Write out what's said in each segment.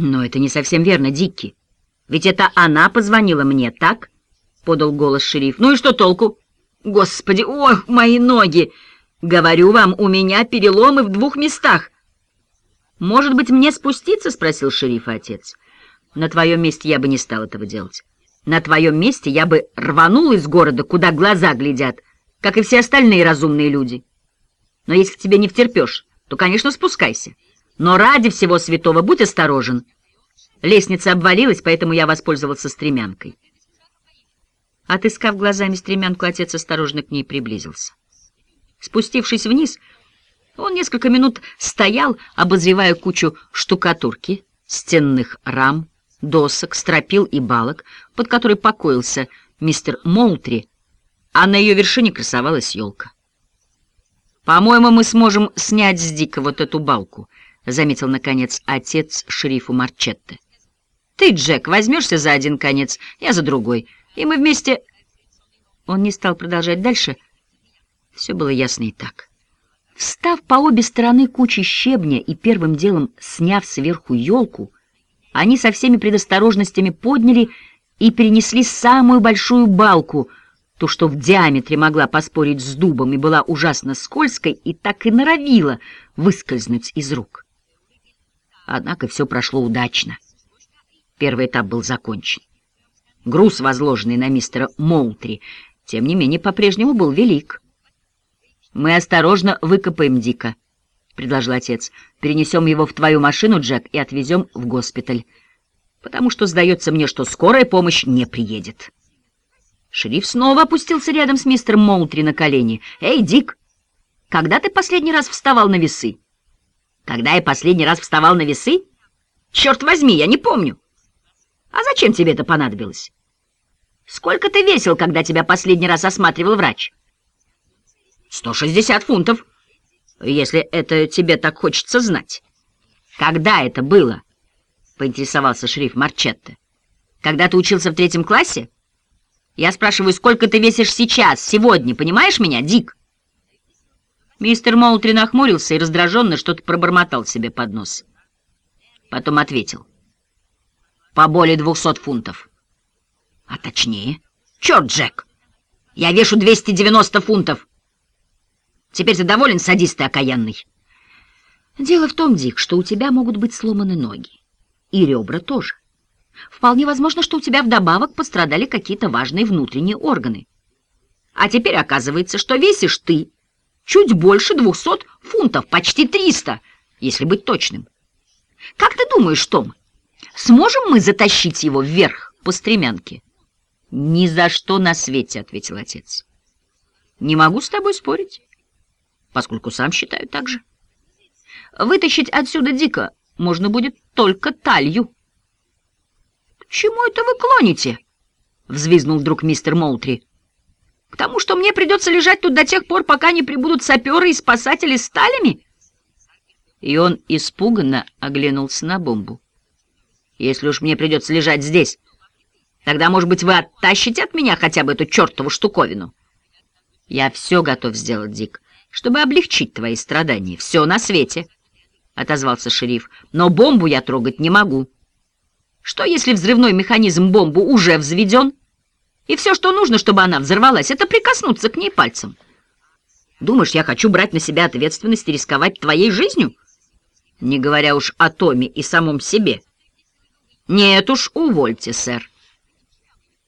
Но это не совсем верно, Дикки. Ведь это она позвонила мне, так? Подал голос шериф. Ну и что толку? Господи, ох, мои ноги! Говорю вам, у меня переломы в двух местах. Может быть, мне спуститься? Спросил шериф отец. На твоем месте я бы не стал этого делать. На твоем месте я бы рванул из города, куда глаза глядят, как и все остальные разумные люди. Но если тебе не втерпешь, то, конечно, спускайся. Но ради всего святого будь осторожен. Лестница обвалилась, поэтому я воспользовался стремянкой. Отыскав глазами стремянку, отец осторожно к ней приблизился. Спустившись вниз, он несколько минут стоял, обозревая кучу штукатурки, стенных рам, досок, стропил и балок, под которой покоился мистер Молтри, а на ее вершине красовалась елка. «По-моему, мы сможем снять с Дика вот эту балку», — заметил, наконец, отец шерифу Марчетте. «Ты, Джек, возьмешься за один конец, я за другой, и мы вместе...» Он не стал продолжать дальше. Все было ясно и так. Встав по обе стороны кучи щебня и первым делом сняв сверху елку, они со всеми предосторожностями подняли и перенесли самую большую балку — ту, что в диаметре могла поспорить с дубом и была ужасно скользкой, и так и норовила выскользнуть из рук. Однако все прошло удачно. Первый этап был закончен. Груз, возложенный на мистера Молтри, тем не менее, по-прежнему был велик. «Мы осторожно выкопаем Дика», — предложил отец. «Перенесем его в твою машину, Джек, и отвезем в госпиталь, потому что, сдается мне, что скорая помощь не приедет». Шериф снова опустился рядом с мистером Моутри на колени. «Эй, Дик, когда ты последний раз вставал на весы?» «Когда я последний раз вставал на весы? Черт возьми, я не помню. А зачем тебе это понадобилось? Сколько ты весил, когда тебя последний раз осматривал врач?» «Сто шестьдесят фунтов, если это тебе так хочется знать». «Когда это было?» — поинтересовался шериф Марчетте. «Когда ты учился в третьем классе?» Я спрашиваю, сколько ты весишь сейчас, сегодня, понимаешь меня, Дик?» Мистер Молтри нахмурился и раздраженно что-то пробормотал себе под нос. Потом ответил. «По более двухсот фунтов». «А точнее?» «Черт, Джек! Я вешу 290 фунтов!» «Теперь ты доволен, садист ты окаянный?» «Дело в том, Дик, что у тебя могут быть сломаны ноги. И ребра тоже. Вполне возможно, что у тебя вдобавок пострадали какие-то важные внутренние органы. А теперь оказывается, что весишь ты чуть больше двухсот фунтов, почти триста, если быть точным. Как ты думаешь, Том, сможем мы затащить его вверх по стремянке? Ни за что на свете, — ответил отец. Не могу с тобой спорить, поскольку сам считаю так же. Вытащить отсюда дико можно будет только талью чему это вы клоните?» — взвизнул вдруг мистер Молтри. «К тому, что мне придется лежать тут до тех пор, пока не прибудут саперы и спасатели с талями?» И он испуганно оглянулся на бомбу. «Если уж мне придется лежать здесь, тогда, может быть, вы оттащите от меня хотя бы эту чертову штуковину?» «Я все готов сделать, Дик, чтобы облегчить твои страдания. Все на свете», — отозвался шериф. «Но бомбу я трогать не могу». Что, если взрывной механизм бомбы уже взведен, и все, что нужно, чтобы она взорвалась, это прикоснуться к ней пальцем? Думаешь, я хочу брать на себя ответственность и рисковать твоей жизнью? Не говоря уж о Томе и самом себе. Нет уж, увольте, сэр.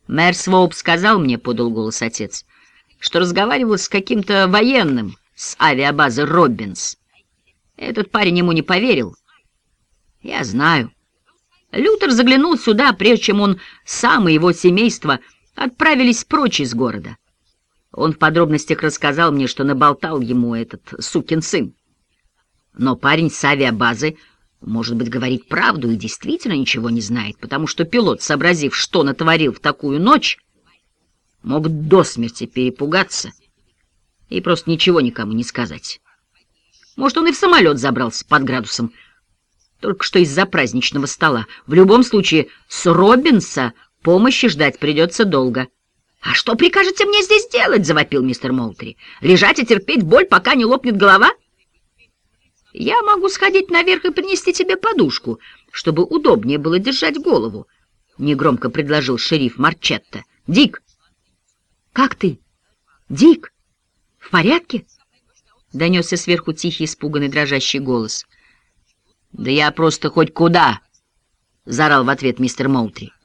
Мэр Своуп сказал мне, — подал голос отец, — что разговаривал с каким-то военным с авиабазы Роббинс. Этот парень ему не поверил. Я знаю. Лютер заглянул сюда, прежде чем он сам и его семейство отправились прочь из города. Он в подробностях рассказал мне, что наболтал ему этот сукин сын. Но парень с авиабазы, может быть, говорит правду и действительно ничего не знает, потому что пилот, сообразив, что натворил в такую ночь, мог до смерти перепугаться и просто ничего никому не сказать. Может, он и в самолет забрался под градусом только что из-за праздничного стола. В любом случае, с Робинса помощи ждать придется долго. — А что прикажете мне здесь делать? — завопил мистер Молтри. — Лежать и терпеть боль, пока не лопнет голова? — Я могу сходить наверх и принести тебе подушку, чтобы удобнее было держать голову, — негромко предложил шериф Марчетта. — Дик! — Как ты? Дик? В порядке? — донесся сверху тихий, испуганный, дрожащий голос. — Да я просто хоть куда! — заорал в ответ мистер Моутри. —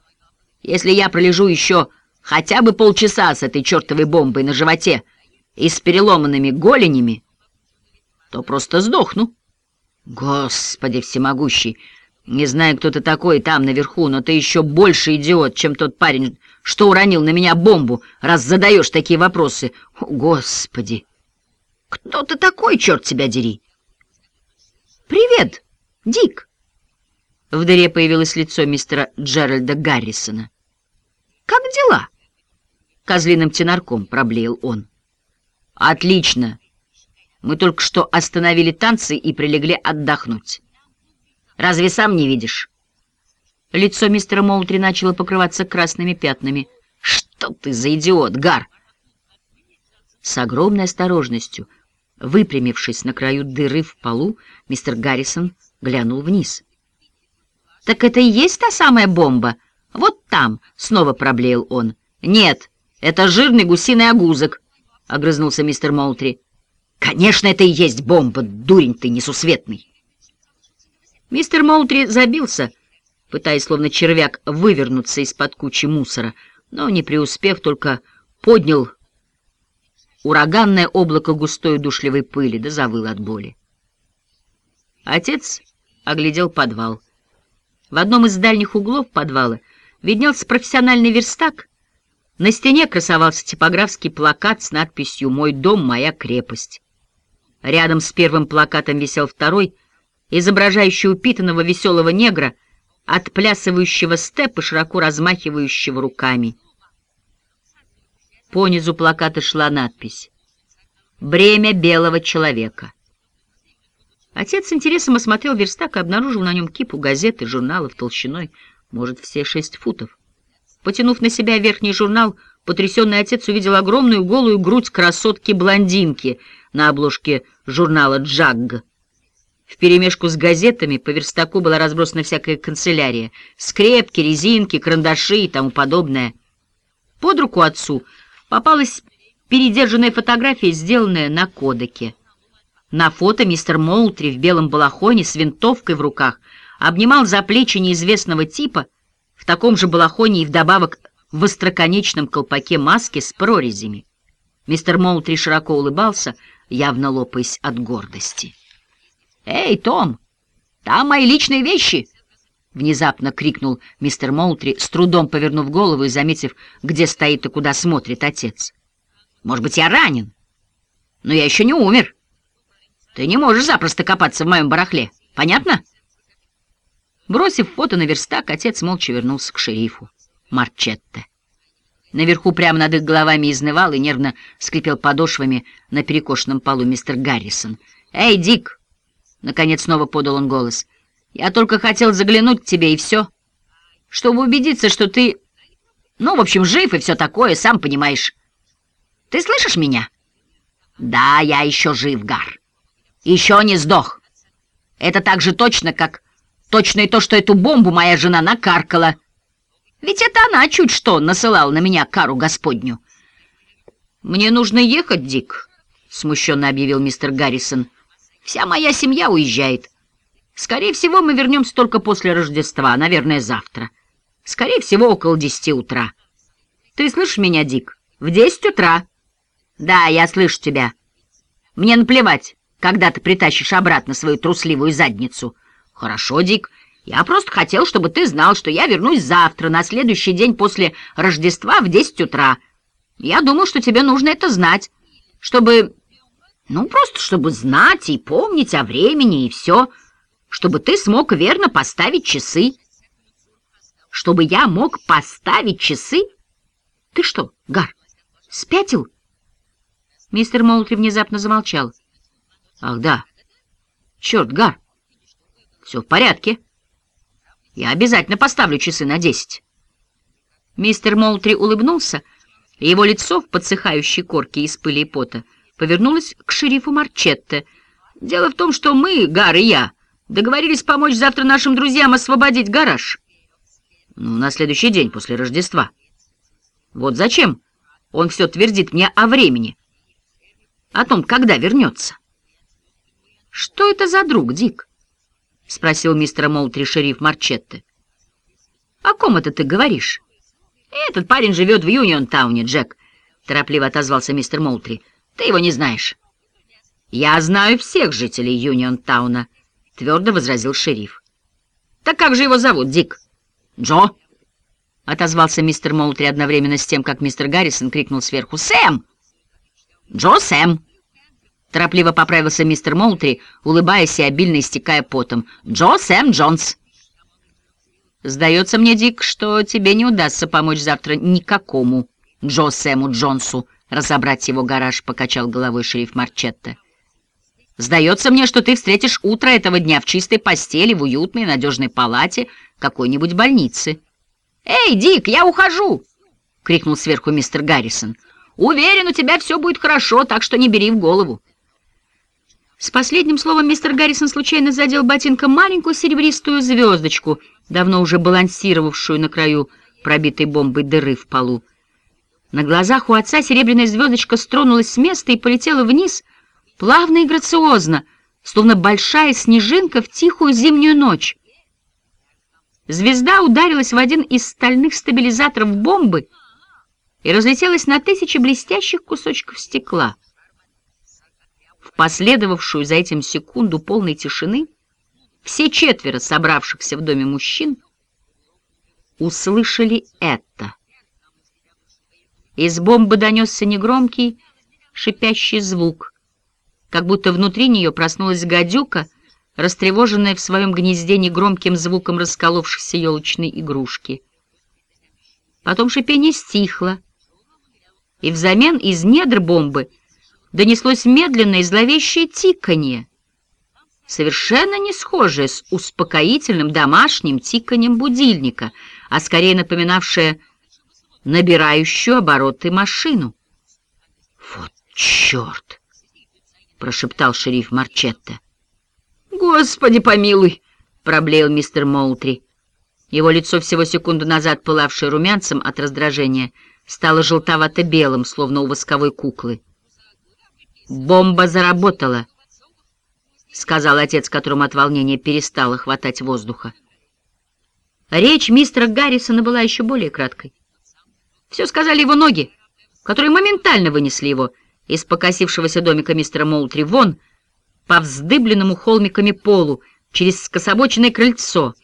Если я пролежу еще хотя бы полчаса с этой чертовой бомбой на животе и с переломанными голенями, то просто сдохну. Господи всемогущий! Не знаю, кто ты такой там наверху, но ты еще больше идиот, чем тот парень, что уронил на меня бомбу, раз задаешь такие вопросы. О, Господи! Кто ты такой, черт тебя дери? Привет, Дик! В дыре появилось лицо мистера Джеральда Гаррисона. Как дела? Козлиным тенарком проблеял он. Отлично! Мы только что остановили танцы и прилегли отдохнуть. Разве сам не видишь?» Лицо мистера Моутри начало покрываться красными пятнами. «Что ты за идиот, Гар?» С огромной осторожностью, выпрямившись на краю дыры в полу, мистер Гаррисон глянул вниз. «Так это и есть та самая бомба? Вот там!» — снова проблеял он. «Нет, это жирный гусиный огузок!» — огрызнулся мистер Моутри. «Конечно, это и есть бомба, дурень ты несусветный!» Мистер Моутри забился, пытаясь, словно червяк, вывернуться из-под кучи мусора, но, не преуспев, только поднял ураганное облако густой душливой пыли, да завыл от боли. Отец оглядел подвал. В одном из дальних углов подвала виднелся профессиональный верстак, на стене красовался типографский плакат с надписью «Мой дом, моя крепость». Рядом с первым плакатом висел второй — изображающий упитанного веселого негра, отплясывающего степ и широко размахивающего руками. По низу плаката шла надпись «Бремя белого человека». Отец с интересом осмотрел верстак и обнаружил на нем кипу газет и журналов толщиной, может, все шесть футов. Потянув на себя верхний журнал, потрясенный отец увидел огромную голую грудь красотки-блондинки на обложке журнала «Джагг». Вперемешку с газетами по верстаку была разбросана всякая канцелярия, скрепки, резинки, карандаши и тому подобное. Под руку отцу попалась передержанная фотография, сделанная на кодеке. На фото мистер Молтри в белом балахоне с винтовкой в руках обнимал за плечи неизвестного типа в таком же балахоне и вдобавок в остроконечном колпаке маски с прорезями. Мистер Молтри широко улыбался, явно лопаясь от гордости. «Эй, Том, там мои личные вещи!» Внезапно крикнул мистер Моутри, с трудом повернув голову и заметив, где стоит и куда смотрит отец. «Может быть, я ранен, но я еще не умер. Ты не можешь запросто копаться в моем барахле, понятно?» Бросив фото на верстак, отец молча вернулся к шерифу Марчетте. Наверху прямо над их головами изнывал и нервно скрипел подошвами на перекошенном полу мистер Гаррисон. «Эй, Дик!» Наконец снова подал он голос. «Я только хотел заглянуть к тебе, и все. Чтобы убедиться, что ты... Ну, в общем, жив и все такое, сам понимаешь. Ты слышишь меня?» «Да, я еще жив, Гар. Еще не сдох. Это так же точно, как точно и то, что эту бомбу моя жена накаркала. Ведь это она чуть что насылала на меня кару Господню». «Мне нужно ехать, Дик», — смущенно объявил мистер Гаррисон. Вся моя семья уезжает. Скорее всего, мы вернемся только после Рождества, наверное, завтра. Скорее всего, около десяти утра. Ты слышишь меня, Дик? В десять утра. Да, я слышу тебя. Мне наплевать, когда ты притащишь обратно свою трусливую задницу. Хорошо, Дик. Я просто хотел, чтобы ты знал, что я вернусь завтра, на следующий день после Рождества в десять утра. Я думал, что тебе нужно это знать, чтобы ну, просто чтобы знать и помнить о времени и все, чтобы ты смог верно поставить часы. Чтобы я мог поставить часы? Ты что, Гар, спятил? Мистер Молтри внезапно замолчал. Ах, да. Черт, Гар, все в порядке. Я обязательно поставлю часы на десять. Мистер Молтри улыбнулся, и его лицо в подсыхающей корке из пыли и пота — повернулась к шерифу Марчетте. «Дело в том, что мы, Гар и я, Договорились помочь завтра нашим друзьям освободить гараж. Ну, на следующий день после Рождества. Вот зачем он все твердит мне о времени, о том, когда вернется. «Что это за друг, Дик?» — спросил мистер Молтри шериф Марчетте. «О ком это ты говоришь?» «Этот парень живет в Юнион-тауне, Джек», — торопливо отозвался мистер Молтри. «Ты его не знаешь». «Я знаю всех жителей Юнион-тауна», — твердо возразил шериф. «Так как же его зовут, Дик?» «Джо!» — отозвался мистер Молтри одновременно с тем, как мистер Гаррисон крикнул сверху. «Сэм!» «Джо Сэм!» Торопливо поправился мистер Молтри, улыбаясь и обильно истекая потом. «Джо Сэм Джонс!» «Сдается мне, Дик, что тебе не удастся помочь завтра никакому Джо Сэму Джонсу разобрать его гараж», — покачал головой шериф Марчетта. «Сдается мне, что ты встретишь утро этого дня в чистой постели, в уютной, надежной палате какой-нибудь больницы». «Эй, Дик, я ухожу!» — крикнул сверху мистер Гаррисон. «Уверен, у тебя все будет хорошо, так что не бери в голову». С последним словом мистер Гаррисон случайно задел ботинком маленькую серебристую звездочку, давно уже балансировавшую на краю пробитой бомбой дыры в полу. На глазах у отца серебряная звездочка стронулась с места и полетела вниз, плавно и грациозно, словно большая снежинка в тихую зимнюю ночь. Звезда ударилась в один из стальных стабилизаторов бомбы и разлетелась на тысячи блестящих кусочков стекла последовавшую за этим секунду полной тишины, все четверо собравшихся в доме мужчин услышали это. Из бомбы донесся негромкий, шипящий звук, как будто внутри нее проснулась гадюка, растревоженная в своем гнезде негромким звуком расколовшейся елочной игрушки. Потом шипение стихло, и взамен из недр бомбы — донеслось медленное и зловещее тиканье, совершенно не схожее с успокоительным домашним тиканьем будильника, а скорее напоминавшее набирающую обороты машину. «Вот черт!» — прошептал шериф Марчетта. «Господи помилуй!» — проблеял мистер Молтри. Его лицо, всего секунду назад пылавшее румянцем от раздражения, стало желтовато-белым, словно у восковой куклы. «Бомба заработала», — сказал отец, которому от волнения перестало хватать воздуха. Речь мистера Гаррисона была еще более краткой. Все сказали его ноги, которые моментально вынесли его из покосившегося домика мистера Молтри вон по вздыбленному холмиками полу через скособоченное крыльцо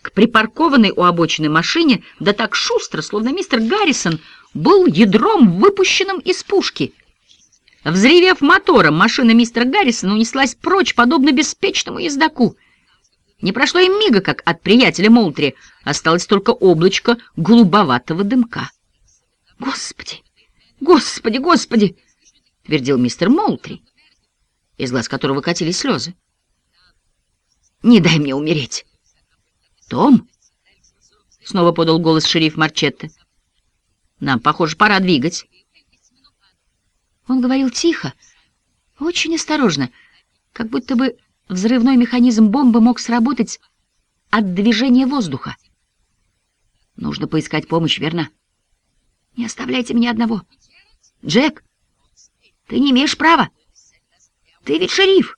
к припаркованной у обочины машине, да так шустро, словно мистер Гаррисон был ядром, выпущенным из пушки — Взревев мотором, машина мистера Гаррисона унеслась прочь, подобно беспечному ездаку. Не прошло и мига, как от приятеля Молтри осталось только облачко голубоватого дымка. «Господи! Господи! Господи!» — твердил мистер Молтри, из глаз которого катились слезы. «Не дай мне умереть!» «Том!» — снова подал голос шериф Марчетте. «Нам, похоже, пора двигать». Он говорил тихо, очень осторожно, как будто бы взрывной механизм бомбы мог сработать от движения воздуха. Нужно поискать помощь, верно? Не оставляйте меня одного. Джек, ты не имеешь права. Ты ведь шериф.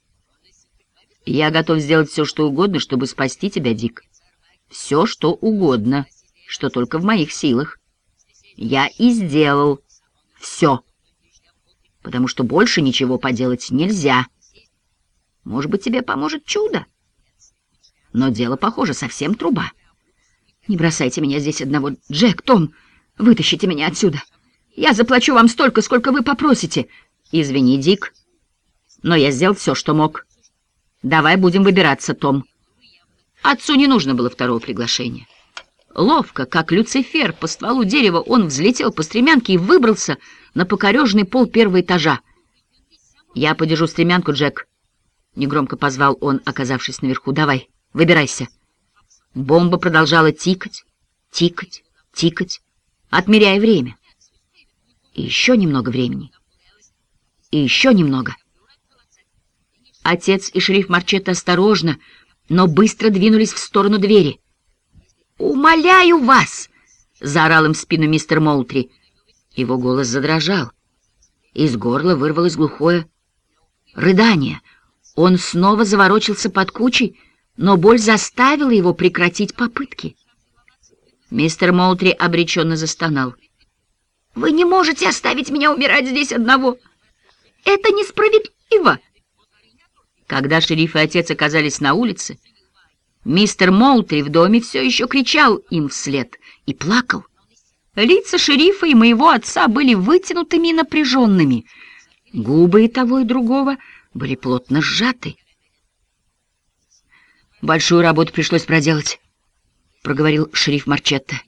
Я готов сделать все, что угодно, чтобы спасти тебя, Дик. Все, что угодно, что только в моих силах. Я и сделал все потому что больше ничего поделать нельзя. Может быть, тебе поможет чудо? Но дело, похоже, совсем труба. Не бросайте меня здесь одного. Джек, Том, вытащите меня отсюда. Я заплачу вам столько, сколько вы попросите. Извини, Дик, но я сделал все, что мог. Давай будем выбираться, Том. Отцу не нужно было второго приглашения. Ловко, как Люцифер, по стволу дерева он взлетел по стремянке и выбрался на покорежный пол первого этажа. «Я подержу стремянку, Джек», — негромко позвал он, оказавшись наверху. «Давай, выбирайся». Бомба продолжала тикать, тикать, тикать, отмеряя время. И еще немного времени. И еще немного. Отец и шериф Марчетто осторожно, но быстро двинулись в сторону двери. «Умоляю вас!» — заорал им в спину мистер Молтри. Его голос задрожал. Из горла вырвалось глухое рыдание. Он снова заворочился под кучей, но боль заставила его прекратить попытки. Мистер Молтри обреченно застонал. «Вы не можете оставить меня умирать здесь одного! Это несправедливо!» Когда шериф и отец оказались на улице, мистер Молтри в доме все еще кричал им вслед и плакал. Лица шерифа и моего отца были вытянутыми и напряженными. Губы и того, и другого были плотно сжаты. «Большую работу пришлось проделать», — проговорил шериф Марчетта.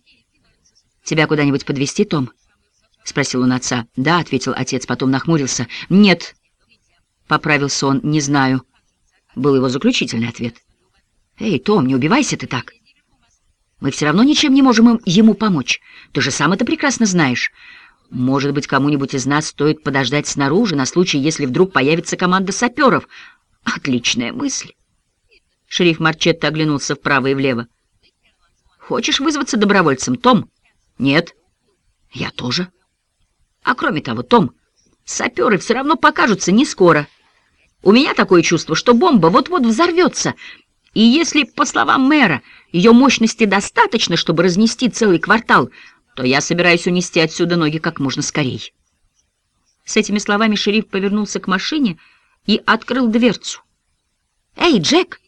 «Тебя куда-нибудь подвести, Том?» — спросил он отца. «Да», — ответил отец, потом нахмурился. «Нет», — поправился он, — «не знаю», — был его заключительный ответ. «Эй, Том, не убивайся ты так. Мы все равно ничем не можем им, ему помочь. Ты же сам это прекрасно знаешь. Может быть, кому-нибудь из нас стоит подождать снаружи на случай, если вдруг появится команда саперов. Отличная мысль». Шериф Марчетто оглянулся вправо и влево. «Хочешь вызваться добровольцем, Том?» «Нет». «Я тоже». А кроме того, Том, саперы все равно покажутся не скоро. У меня такое чувство, что бомба вот-вот взорвется, и если, по словам мэра, ее мощности достаточно, чтобы разнести целый квартал, то я собираюсь унести отсюда ноги как можно скорее. С этими словами шериф повернулся к машине и открыл дверцу. «Эй, Джек!»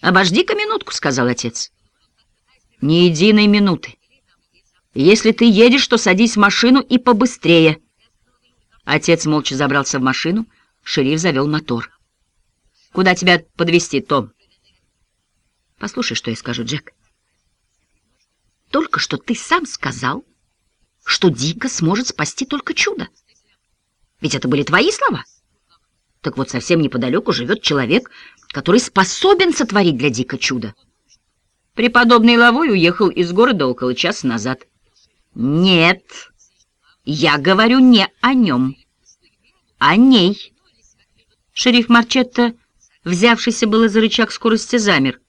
«Обожди-ка минутку», — сказал отец. «Ни единой минуты. Если ты едешь, то садись в машину и побыстрее. Отец молча забрался в машину, шериф завел мотор. Куда тебя подвезти, Том? Послушай, что я скажу, Джек. Только что ты сам сказал, что Дика сможет спасти только чудо. Ведь это были твои слова. Так вот, совсем неподалеку живет человек, который способен сотворить для Дика чудо. Преподобный Лавой уехал из города около часа назад. Нет, я говорю не о нем, о ней. Шериф Марчетто, взявшийся было за рычаг скорости, замер.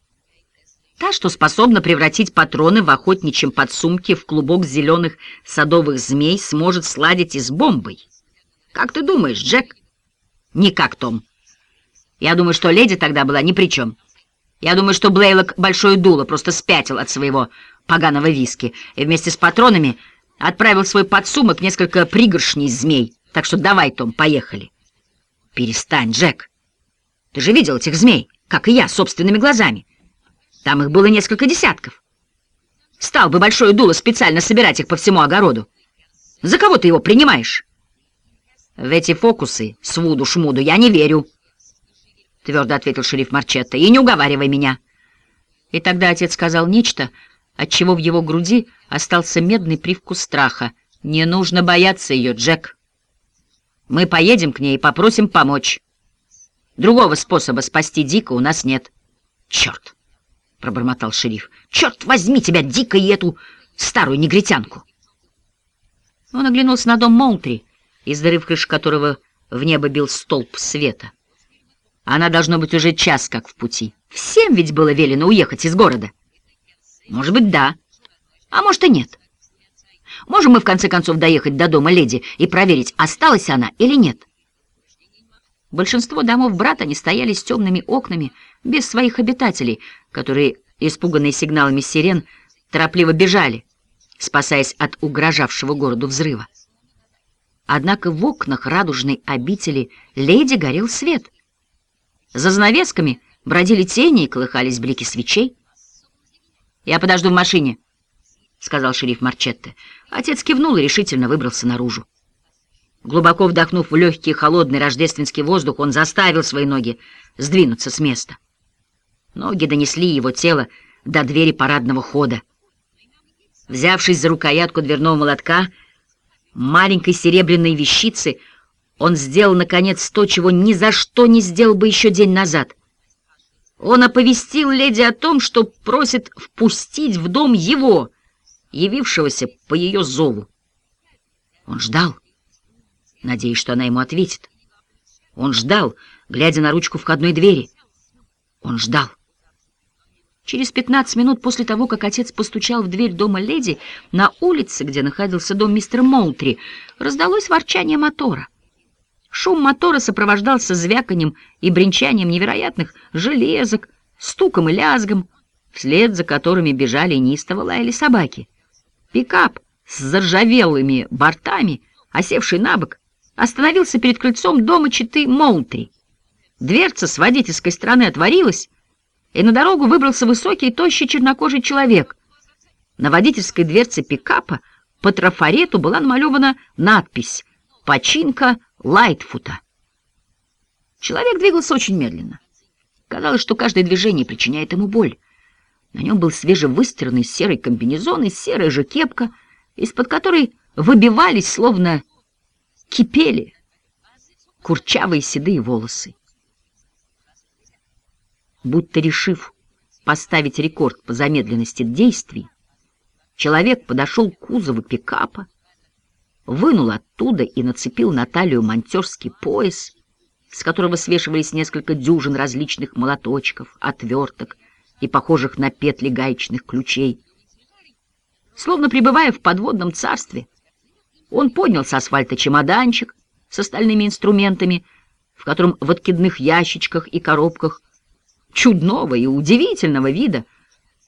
Та, что способна превратить патроны в охотничьем подсумке в клубок зеленых садовых змей, сможет сладить и с бомбой. Как ты думаешь, Джек? Никак, Том. Я думаю, что леди тогда была ни при чем. Я думаю, что Блейлок большое дуло просто спятил от своего поганого виски и вместе с патронами отправил свой подсумок несколько пригоршней змей. Так что давай, Том, поехали. Перестань, Джек. Ты же видел этих змей, как и я, собственными глазами. Там их было несколько десятков. Стал бы большое дуло специально собирать их по всему огороду. За кого ты его принимаешь? В эти фокусы, свуду-шмуду, я не верю, — твердо ответил шериф Марчетто, — и не уговаривай меня. И тогда отец сказал нечто, отчего в его груди остался медный привкус страха. «Не нужно бояться ее, Джек. Мы поедем к ней и попросим помочь. Другого способа спасти Дика у нас нет». «Черт!» — пробормотал шериф. «Черт возьми тебя, Дика, и эту старую негритянку!» Он оглянулся на дом Молтри, из дыры в крыше которого в небо бил столб света. Она, должно быть, уже час как в пути. Всем ведь было велено уехать из города. Может быть, да, а может и нет. Можем мы, в конце концов, доехать до дома леди и проверить, осталась она или нет. Большинство домов брата не стояли с темными окнами, без своих обитателей, которые, испуганные сигналами сирен, торопливо бежали, спасаясь от угрожавшего городу взрыва. Однако в окнах радужной обители леди горел свет. За занавесками бродили тени и колыхались блики свечей. «Я подожду в машине», — сказал шериф Марчетте. Отец кивнул и решительно выбрался наружу. Глубоко вдохнув в легкий холодный рождественский воздух, он заставил свои ноги сдвинуться с места. Ноги донесли его тело до двери парадного хода. Взявшись за рукоятку дверного молотка, маленькой серебряной вещицы, он сделал, наконец, то, чего ни за что не сделал бы еще день назад — он оповестил леди о том, что просит впустить в дом его, явившегося по ее зову. Он ждал, надеясь, что она ему ответит. Он ждал, глядя на ручку входной двери. Он ждал. Через пятнадцать минут после того, как отец постучал в дверь дома леди, на улице, где находился дом мистера Молтри, раздалось ворчание мотора. Шум мотора сопровождался звяканием и бренчанием невероятных железок, стуком и лязгом, вслед за которыми бежали неистово лаяли собаки. Пикап с заржавелыми бортами, осевший на бок, остановился перед крыльцом дома читы Молтри. Дверца с водительской стороны отворилась, и на дорогу выбрался высокий, тощий чернокожий человек. На водительской дверце пикапа по трафарету была намалевана надпись «Починка Лайтфута». Человек двигался очень медленно. Казалось, что каждое движение причиняет ему боль. На нем был свежевыстиранный серый комбинезон и серая же кепка, из-под которой выбивались, словно кипели, курчавые седые волосы. Будто решив поставить рекорд по замедленности действий, человек подошел к кузову пикапа, вынул оттуда и нацепил на талию монтерский пояс, с которого свешивались несколько дюжин различных молоточков, отверток и похожих на петли гаечных ключей. Словно пребывая в подводном царстве, он поднял с асфальта чемоданчик с остальными инструментами, в котором в откидных ящичках и коробках чудного и удивительного вида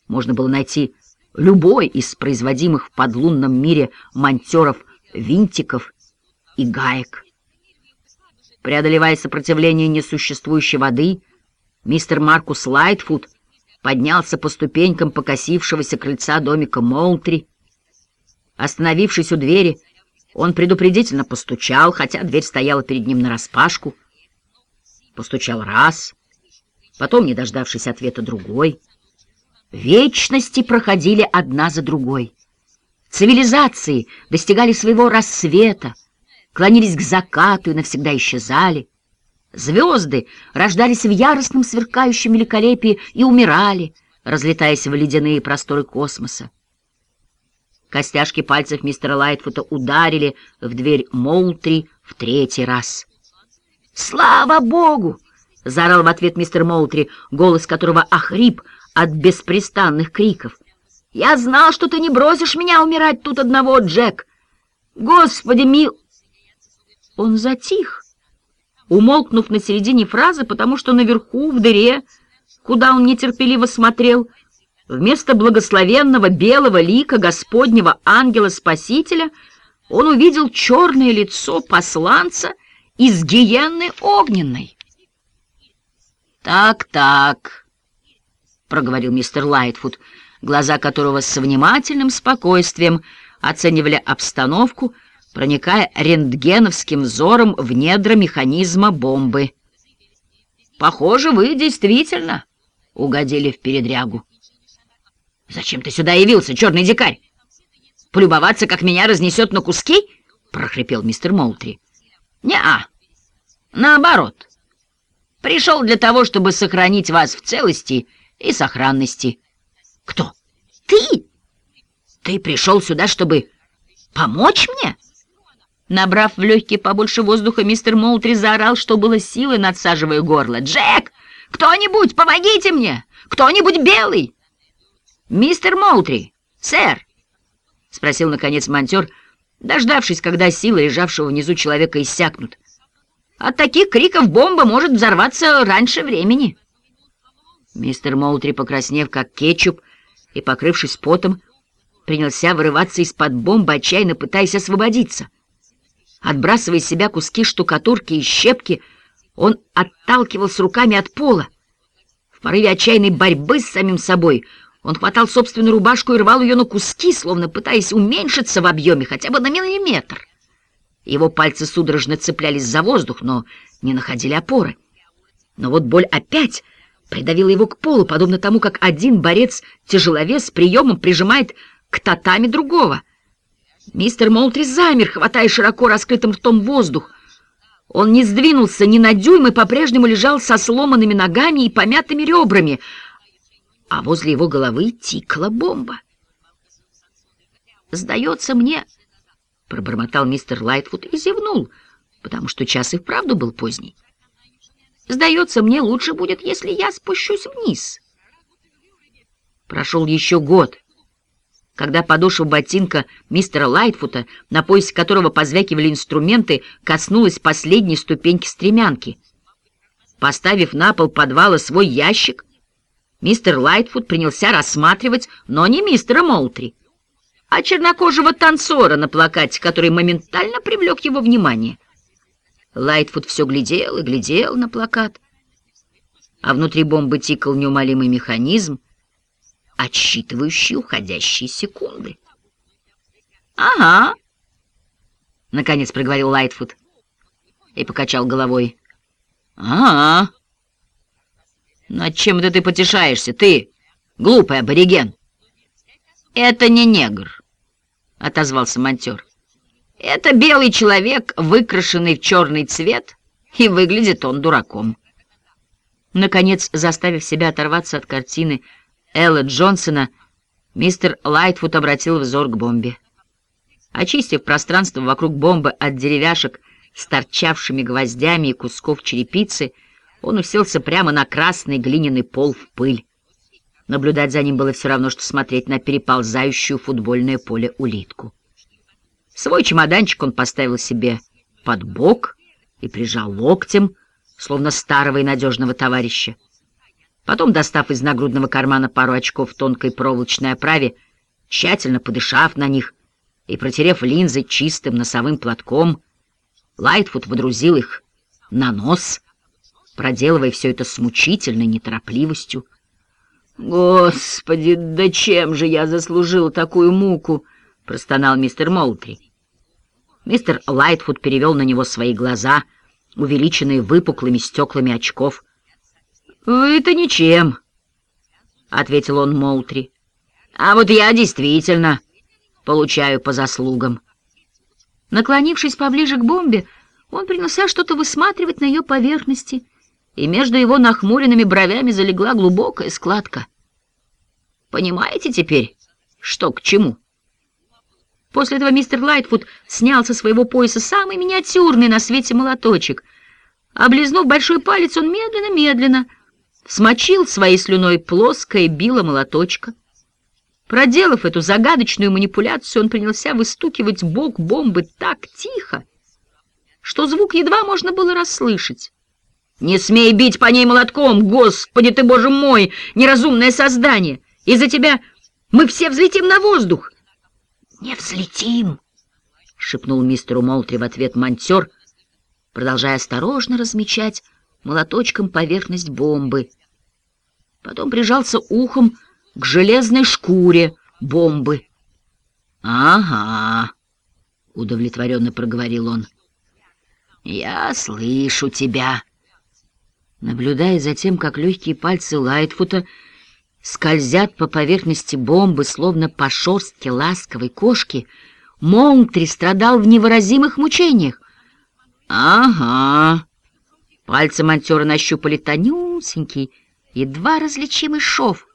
можно было найти любой из производимых в подлунном мире монтеров винтиков и гаек. Преодолевая сопротивление несуществующей воды, мистер Маркус Лайтфуд поднялся по ступенькам покосившегося крыльца домика Молтри. Остановившись у двери, он предупредительно постучал, хотя дверь стояла перед ним нараспашку. Постучал раз, потом, не дождавшись ответа, другой. Вечности проходили одна за другой. Цивилизации достигали своего рассвета, клонились к закату и навсегда исчезали. Звезды рождались в яростном сверкающем великолепии и умирали, разлетаясь в ледяные просторы космоса. Костяшки пальцев мистера Лайтфута ударили в дверь Молтри в третий раз. «Слава Богу!» — заорал в ответ мистер Молтри, голос которого охрип от беспрестанных криков. «Я знал, что ты не бросишь меня умирать тут одного, Джек! Господи, мил...» Он затих умолкнув на середине фразы, потому что наверху, в дыре, куда он нетерпеливо смотрел, вместо благословенного белого лика Господнего ангела-спасителя он увидел черное лицо посланца из гиенны огненной. «Так-так», — проговорил мистер Лайтфуд, глаза которого с внимательным спокойствием оценивали обстановку, проникая рентгеновским взором в недра механизма бомбы. «Похоже, вы действительно угодили в передрягу». «Зачем ты сюда явился, черный дикарь? Полюбоваться, как меня разнесет на куски?» — прохрипел мистер Молтри. «Не-а, наоборот. Пришел для того, чтобы сохранить вас в целости и сохранности». «Кто? Ты? Ты пришел сюда, чтобы помочь мне?» Набрав в легкие побольше воздуха, мистер Молтри заорал, что было силы, надсаживая горло. «Джек! Кто-нибудь, помогите мне! Кто-нибудь белый!» «Мистер Молтри! Сэр!» — спросил, наконец, монтер, дождавшись, когда силы лежавшего внизу человека иссякнут. «От таких криков бомба может взорваться раньше времени!» Мистер Молтри, покраснев как кетчуп и покрывшись потом, принялся вырываться из-под бомбы, отчаянно пытаясь освободиться. Отбрасывая из себя куски штукатурки и щепки, он отталкивался руками от пола. В порыве отчаянной борьбы с самим собой он хватал собственную рубашку и рвал ее на куски, словно пытаясь уменьшиться в объеме хотя бы на миллиметр. Его пальцы судорожно цеплялись за воздух, но не находили опоры. Но вот боль опять придавила его к полу, подобно тому, как один борец-тяжеловес приемом прижимает к татами другого — Мистер Молтри замер, хватая широко раскрытым ртом воздух. Он не сдвинулся ни на дюйм и по-прежнему лежал со сломанными ногами и помятыми ребрами, а возле его головы тикла бомба. «Сдается мне», — пробормотал мистер Лайтфуд и зевнул, потому что час и вправду был поздний. «Сдается мне, лучше будет, если я спущусь вниз». Прошел еще год, когда подошва ботинка мистера Лайтфута, на поясе которого позвякивали инструменты, коснулась последней ступеньки стремянки. Поставив на пол подвала свой ящик, мистер Лайтфуд принялся рассматривать, но не мистера Молтри, а чернокожего танцора на плакате, который моментально привлек его внимание. Лайтфуд все глядел и глядел на плакат, а внутри бомбы тикал неумолимый механизм, отсчитывающий уходящие секунды. «Ага», — наконец проговорил Лайтфуд и покачал головой. «Ага. Над чем это ты потешаешься, ты, глупый абориген?» «Это не негр», — отозвался монтер. «Это белый человек, выкрашенный в черный цвет, и выглядит он дураком». Наконец, заставив себя оторваться от картины, — Элла Джонсона, мистер Лайтфуд обратил взор к бомбе. Очистив пространство вокруг бомбы от деревяшек с торчавшими гвоздями и кусков черепицы, он уселся прямо на красный глиняный пол в пыль. Наблюдать за ним было все равно, что смотреть на переползающую футбольное поле улитку. Свой чемоданчик он поставил себе под бок и прижал локтем, словно старого и надежного товарища. Потом, достав из нагрудного кармана пару очков тонкой проволочной оправе, тщательно подышав на них и протерев линзы чистым носовым платком, Лайтфуд водрузил их на нос, проделывая все это с мучительной неторопливостью. «Господи, да чем же я заслужил такую муку?» — простонал мистер Молтри. Мистер Лайтфуд перевел на него свои глаза, увеличенные выпуклыми стеклами очков — «Вы-то ничем», — ответил он Молтри. «А вот я действительно получаю по заслугам». Наклонившись поближе к бомбе, он принялся что-то высматривать на ее поверхности, и между его нахмуренными бровями залегла глубокая складка. «Понимаете теперь, что к чему?» После этого мистер Лайтфуд снял со своего пояса самый миниатюрный на свете молоточек. Облизнув большой палец, он медленно-медленно смочил своей слюной плоское било молоточка. Проделав эту загадочную манипуляцию, он принялся выстукивать бок бомбы так тихо, что звук едва можно было расслышать. «Не смей бить по ней молотком, Господи ты, Боже мой, неразумное создание! Из-за тебя мы все взлетим на воздух!» «Не взлетим!» — шепнул мистеру Молтри в ответ монтер, продолжая осторожно размечать молоточком поверхность бомбы. Потом прижался ухом к железной шкуре бомбы. «Ага», — удовлетворенно проговорил он, — «я слышу тебя». Наблюдая за тем, как легкие пальцы Лайтфута скользят по поверхности бомбы, словно по шерстке ласковой кошки, Монтри страдал в невыразимых мучениях. «Ага», Пальцы монтера нащупали тонюсенький, едва различимый шов.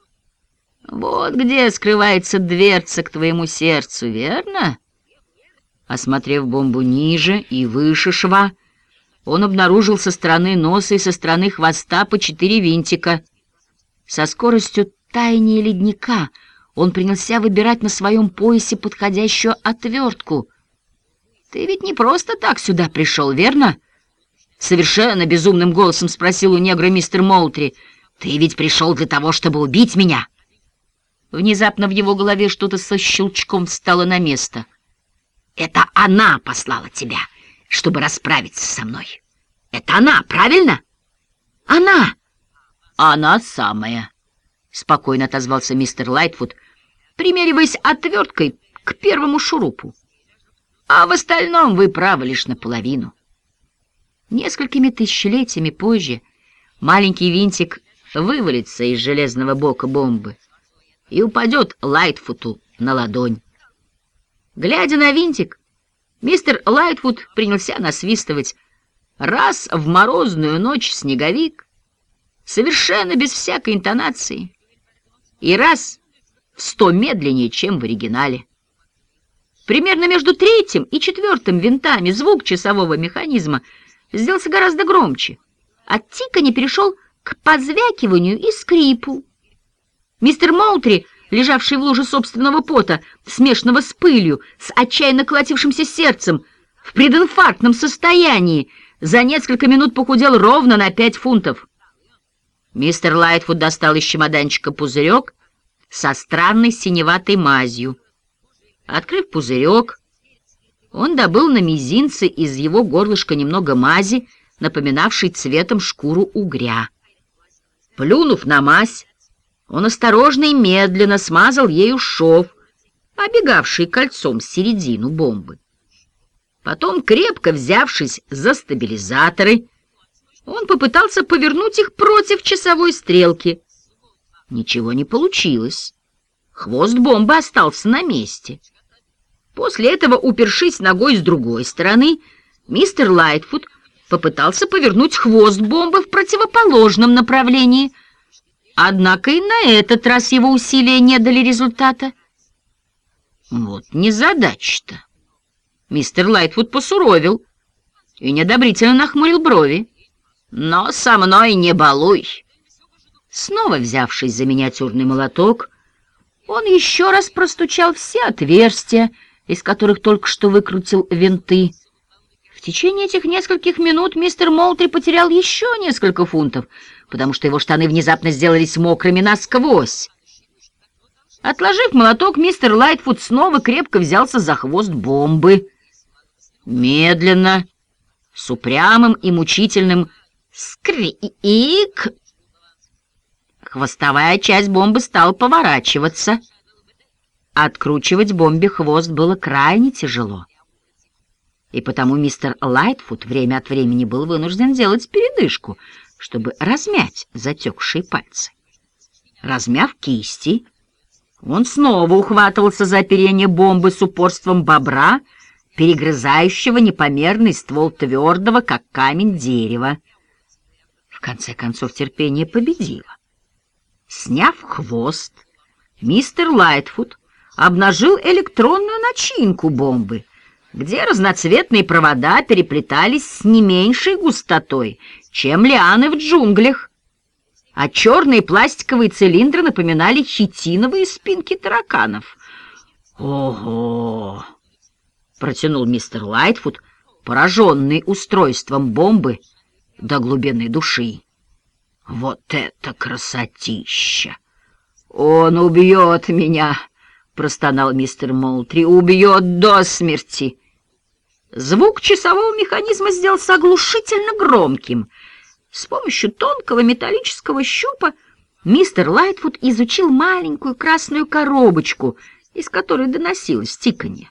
Вот где скрывается дверца к твоему сердцу, верно? Осмотрев бомбу ниже и выше шва, он обнаружил со стороны носа и со стороны хвоста по четыре винтика. Со скоростью таяния ледника он принялся выбирать на своем поясе подходящую отвертку. «Ты ведь не просто так сюда пришел, верно?» Совершенно безумным голосом спросил у негра мистер Молтри. «Ты ведь пришел для того, чтобы убить меня?» Внезапно в его голове что-то со щелчком встало на место. «Это она послала тебя, чтобы расправиться со мной. Это она, правильно?» «Она!» «Она самая!» — спокойно отозвался мистер Лайтфуд, примериваясь отверткой к первому шурупу. «А в остальном вы правы лишь наполовину». Несколькими тысячелетиями позже маленький винтик вывалится из железного бока бомбы и упадет Лайтфуту на ладонь. Глядя на винтик, мистер Лайтфуд принялся насвистывать раз в морозную ночь снеговик, совершенно без всякой интонации, и раз в сто медленнее, чем в оригинале. Примерно между третьим и четвертым винтами звук часового механизма — сделался гораздо громче. От тиканья перешел к позвякиванию и скрипу. Мистер Молтри, лежавший в луже собственного пота, смешанного с пылью, с отчаянно колотившимся сердцем, в прединфарктном состоянии, за несколько минут похудел ровно на пять фунтов. Мистер Лайтфуд достал из чемоданчика пузырек со странной синеватой мазью. Открыв пузырек, он добыл на мизинце из его горлышка немного мази, напоминавшей цветом шкуру угря. Плюнув на мазь, он осторожно и медленно смазал ею шов, обегавший кольцом середину бомбы. Потом, крепко взявшись за стабилизаторы, он попытался повернуть их против часовой стрелки. Ничего не получилось. Хвост бомбы остался на месте. После этого, упершись ногой с другой стороны, мистер Лайтфуд попытался повернуть хвост бомбы в противоположном направлении. Однако и на этот раз его усилия не дали результата. Вот незадача-то. Мистер Лайтфуд посуровил и недобрительно нахмурил брови. «Но со мной не балуй!» Снова взявшись за миниатюрный молоток, он еще раз простучал все отверстия, из которых только что выкрутил винты. В течение этих нескольких минут мистер Молтри потерял еще несколько фунтов, потому что его штаны внезапно сделались мокрыми насквозь. Отложив молоток, мистер Лайтфуд снова крепко взялся за хвост бомбы. Медленно, с упрямым и мучительным скрик, хвостовая часть бомбы стала поворачиваться. Откручивать бомбе хвост было крайне тяжело и потому мистер Лайтфуд время от времени был вынужден делать передышку, чтобы размять затекшие пальцы. Размяв кисти, он снова ухватывался за оперение бомбы с упорством бобра, перегрызающего непомерный ствол твердого, как камень дерева. В конце концов терпение победило. Сняв хвост, мистер Лайтфуд обнажил электронную начинку бомбы — где разноцветные провода переплетались с не меньшей густотой, чем лианы в джунглях, а черные пластиковые цилиндры напоминали хитиновые спинки тараканов. «Ого!» — протянул мистер Лайтфуд, пораженный устройством бомбы до глубины души. «Вот это красотища! Он убьет меня!» — простонал мистер Молтри. «Убьет до смерти!» Звук часового механизма сделался оглушительно громким. С помощью тонкого металлического щупа мистер Лайтфуд изучил маленькую красную коробочку, из которой доносилось тиканье.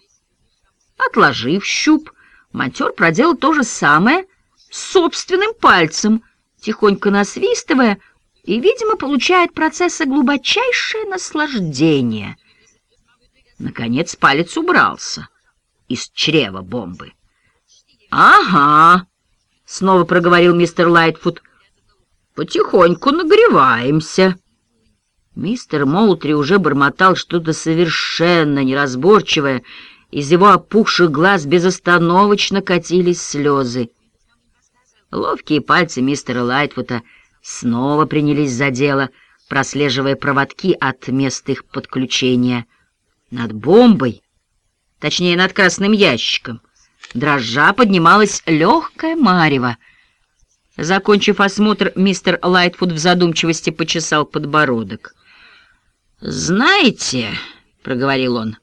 Отложив щуп, монтер проделал то же самое с собственным пальцем, тихонько насвистывая, и, видимо, получает процесса глубочайшее наслаждение. Наконец палец убрался из чрева бомбы. «Ага», — снова проговорил мистер Лайтфуд, — «потихоньку нагреваемся». Мистер Молтри уже бормотал что-то совершенно неразборчивое, из его опухших глаз безостановочно катились слезы. Ловкие пальцы мистера Лайтфута снова принялись за дело, прослеживая проводки от мест их подключения. Над бомбой точнее, над красным ящиком. Дрожжа поднималась легкая марево. Закончив осмотр, мистер Лайтфуд в задумчивости почесал подбородок. «Знаете, — проговорил он,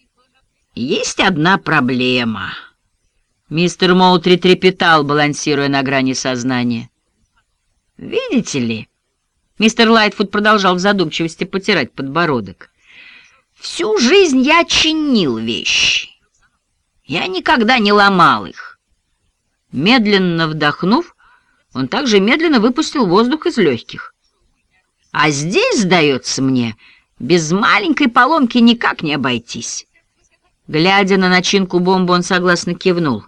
— есть одна проблема». Мистер Моутри трепетал, балансируя на грани сознания. «Видите ли?» Мистер Лайтфуд продолжал в задумчивости потирать подбородок. Всю жизнь я чинил вещи. Я никогда не ломал их. Медленно вдохнув, он также медленно выпустил воздух из легких. А здесь, сдается мне, без маленькой поломки никак не обойтись. Глядя на начинку бомбы, он согласно кивнул.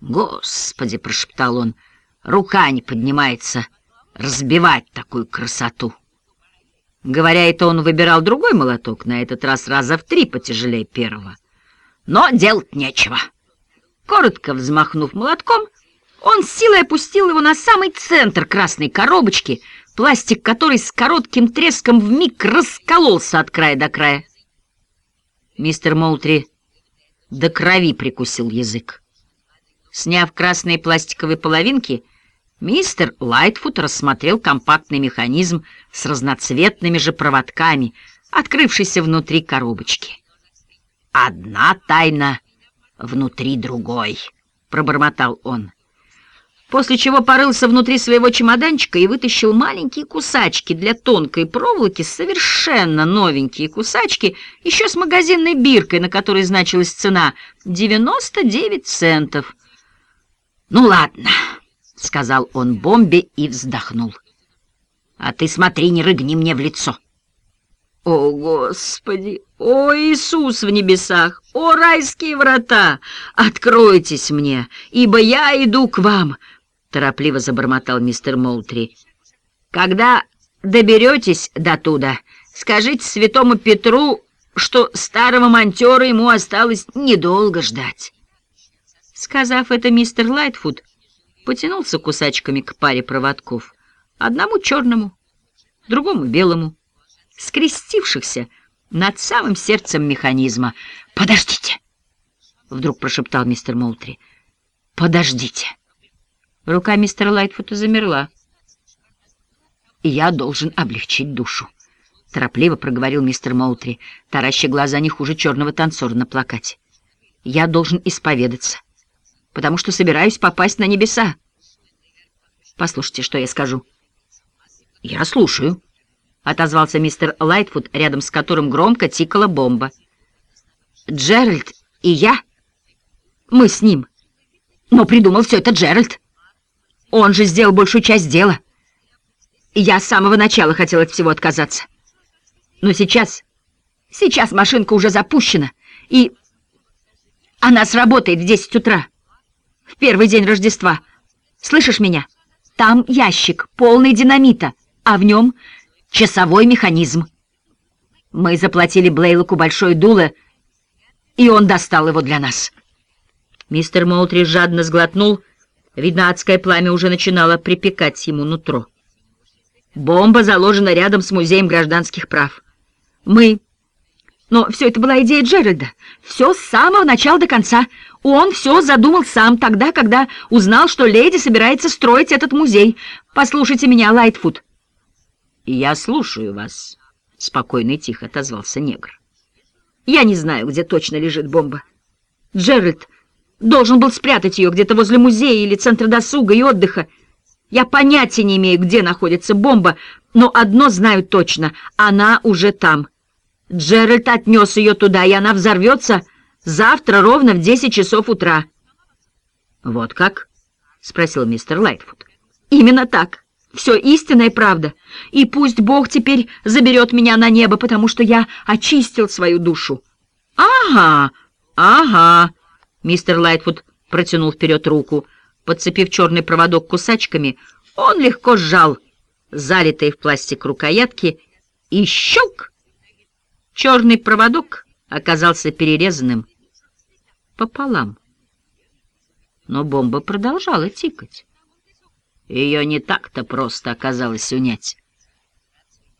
«Господи!» — прошептал он. «Рука не поднимается разбивать такую красоту!» Говоря это, он выбирал другой молоток, на этот раз раза в три потяжелее первого. Но делать нечего. Коротко взмахнув молотком, он силой опустил его на самый центр красной коробочки, пластик который с коротким треском вмиг раскололся от края до края. Мистер Молтри до крови прикусил язык. Сняв красные пластиковые половинки, мистер Лайтфуд рассмотрел компактный механизм с разноцветными же проводками, открывшийся внутри коробочки. «Одна тайна внутри другой», — пробормотал он после чего порылся внутри своего чемоданчика и вытащил маленькие кусачки для тонкой проволоки, совершенно новенькие кусачки, еще с магазинной биркой, на которой значилась цена 99 центов. «Ну ладно», — сказал он Бомбе и вздохнул. «А ты смотри, не рыгни мне в лицо». «О, Господи! О, Иисус в небесах! О, райские врата! Откройтесь мне, ибо я иду к вам!» — торопливо забормотал мистер Молтри. «Когда доберетесь до туда, скажите святому Петру, что старого монтера ему осталось недолго ждать». Сказав это, мистер Лайтфуд потянулся кусачками к паре проводков, одному черному, другому белому, скрестившихся над самым сердцем механизма. «Подождите!» — вдруг прошептал мистер Молтри. «Подождите!» Рука мистера Лайтфута замерла. «И я должен облегчить душу», — торопливо проговорил мистер Моутри, тараща глаза не хуже черного танцора на плакате. «Я должен исповедаться, потому что собираюсь попасть на небеса. Послушайте, что я скажу». «Я слушаю», — отозвался мистер Лайтфуд, рядом с которым громко тикала бомба. «Джеральд и я? Мы с ним. Но придумал все это Джеральд». Он же сделал большую часть дела. Я с самого начала хотел от всего отказаться. Но сейчас... Сейчас машинка уже запущена, и... Она сработает в 10 утра. В первый день Рождества. Слышишь меня? Там ящик, полный динамита, а в нем часовой механизм. Мы заплатили Блейлоку большое дуло, и он достал его для нас. Мистер Молтри жадно сглотнул Видно, адское пламя уже начинало припекать ему нутро. Бомба заложена рядом с музеем гражданских прав. Мы... Но все это была идея Джеральда. Все с самого начала до конца. Он все задумал сам тогда, когда узнал, что леди собирается строить этот музей. Послушайте меня, Лайтфуд. «Я слушаю вас», — спокойно и тихо отозвался негр. «Я не знаю, где точно лежит бомба. Джеральд Должен был спрятать ее где-то возле музея или центра досуга и отдыха. Я понятия не имею, где находится бомба, но одно знаю точно — она уже там. Джеральд отнес ее туда, и она взорвется завтра ровно в 10 часов утра. «Вот как?» — спросил мистер Лайтфуд. «Именно так. Все истинная правда. И пусть Бог теперь заберет меня на небо, потому что я очистил свою душу». «Ага, ага», Мистер Лайтфуд протянул вперед руку. Подцепив черный проводок кусачками, он легко сжал залитые в пластик рукоятки и щелк! Черный проводок оказался перерезанным пополам. Но бомба продолжала тикать. Ее не так-то просто оказалось унять.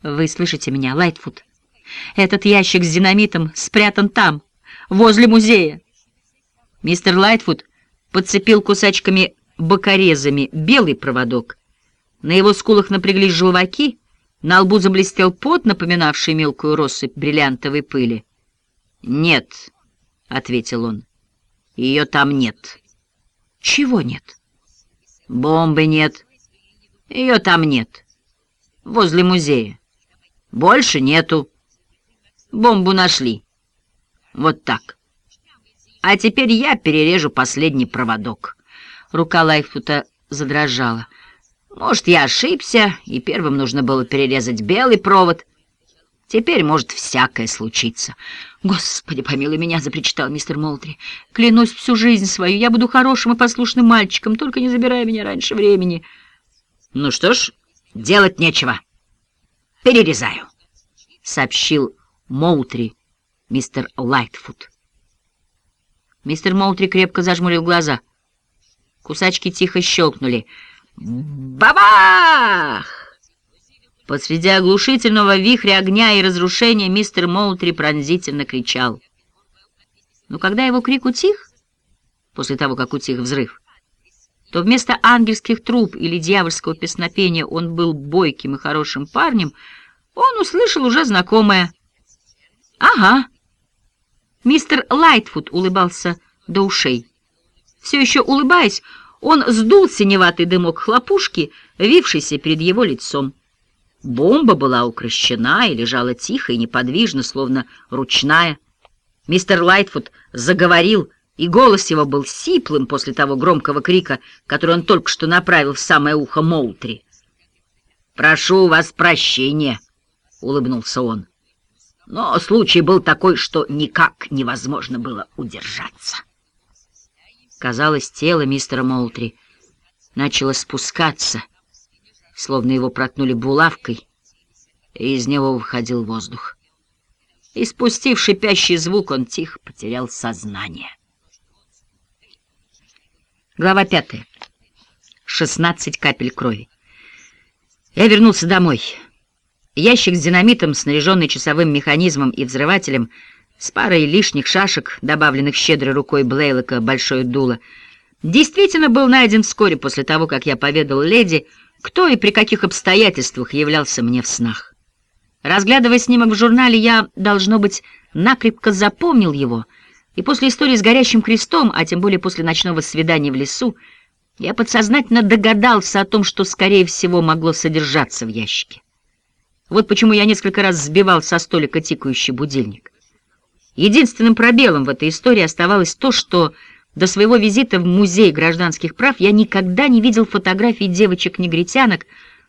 Вы слышите меня, Лайтфуд? Этот ящик с динамитом спрятан там, возле музея. Мистер Лайтфуд подцепил кусачками бокорезами белый проводок. На его скулах напряглись желваки, на лбу заблестел пот, напоминавший мелкую россыпь бриллиантовой пыли. «Нет», — ответил он, — «ее там нет». «Чего нет?» «Бомбы нет. Ее там нет. Возле музея. Больше нету. Бомбу нашли. Вот так». А теперь я перережу последний проводок. Рука Лайфута задрожала. Может, я ошибся, и первым нужно было перерезать белый провод. Теперь может всякое случиться. «Господи, помилуй меня!» — запричитал мистер Молтри. «Клянусь всю жизнь свою, я буду хорошим и послушным мальчиком, только не забирай меня раньше времени». «Ну что ж, делать нечего. Перерезаю», — сообщил Молтри мистер Лайтфуд. Мистер Молтри крепко зажмурил глаза. Кусачки тихо щелкнули. «Бабах!» Посреди оглушительного вихря огня и разрушения мистер Молтри пронзительно кричал. Но когда его крик утих, после того, как утих взрыв, то вместо ангельских труб или дьявольского песнопения он был бойким и хорошим парнем, он услышал уже знакомое «Ага». Мистер Лайтфуд улыбался до ушей. Все еще улыбаясь, он сдул синеватый дымок хлопушки, вившийся перед его лицом. Бомба была укращена и лежала тихо и неподвижно, словно ручная. Мистер Лайтфуд заговорил, и голос его был сиплым после того громкого крика, который он только что направил в самое ухо Молтри. «Прошу вас прощения», — улыбнулся он. «Но случай был такой, что никак невозможно было удержаться». Казалось, тело мистера Молтри начало спускаться, словно его проткнули булавкой, и из него выходил воздух. И спустив шипящий звук, он тихо потерял сознание. Глава пятая. Шестнадцать капель крови. Я вернулся домой. Ящик с динамитом, снаряженный часовым механизмом и взрывателем, с парой лишних шашек, добавленных щедрой рукой Блейлока большое дуло, действительно был найден вскоре после того, как я поведал леди, кто и при каких обстоятельствах являлся мне в снах. Разглядывая снимок в журнале, я, должно быть, накрепко запомнил его, и после истории с горящим крестом, а тем более после ночного свидания в лесу, я подсознательно догадался о том, что, скорее всего, могло содержаться в ящике. Вот почему я несколько раз сбивал со столика тикающий будильник. Единственным пробелом в этой истории оставалось то, что до своего визита в Музей гражданских прав я никогда не видел фотографий девочек-негритянок,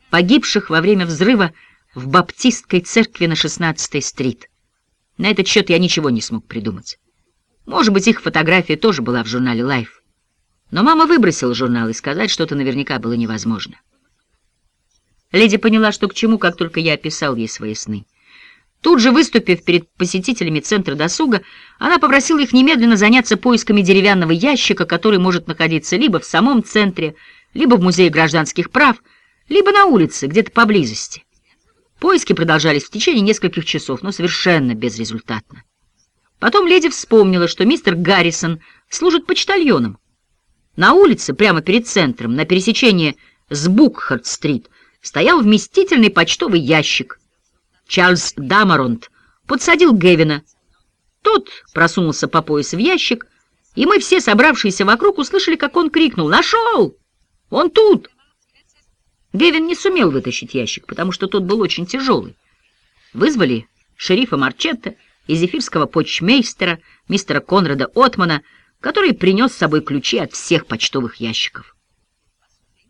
погибших во время взрыва в Баптистской церкви на 16-й стрит. На этот счет я ничего не смог придумать. Может быть, их фотография тоже была в журнале Life. Но мама выбросила журнал, и сказать что-то наверняка было невозможно. Леди поняла, что к чему, как только я описал ей свои сны. Тут же, выступив перед посетителями центра досуга, она попросила их немедленно заняться поисками деревянного ящика, который может находиться либо в самом центре, либо в Музее гражданских прав, либо на улице, где-то поблизости. Поиски продолжались в течение нескольких часов, но совершенно безрезультатно. Потом леди вспомнила, что мистер Гаррисон служит почтальоном. На улице, прямо перед центром, на пересечении с Букхарт-стрит, стоял вместительный почтовый ящик, Чарльз Дамаронт подсадил Гевина. Тот просунулся по пояс в ящик, и мы все, собравшиеся вокруг, услышали, как он крикнул «Нашел! Он тут!» Гевин не сумел вытащить ящик, потому что тот был очень тяжелый. Вызвали шерифа Марчетта и зефирского почмейстера, мистера Конрада Отмана, который принес с собой ключи от всех почтовых ящиков.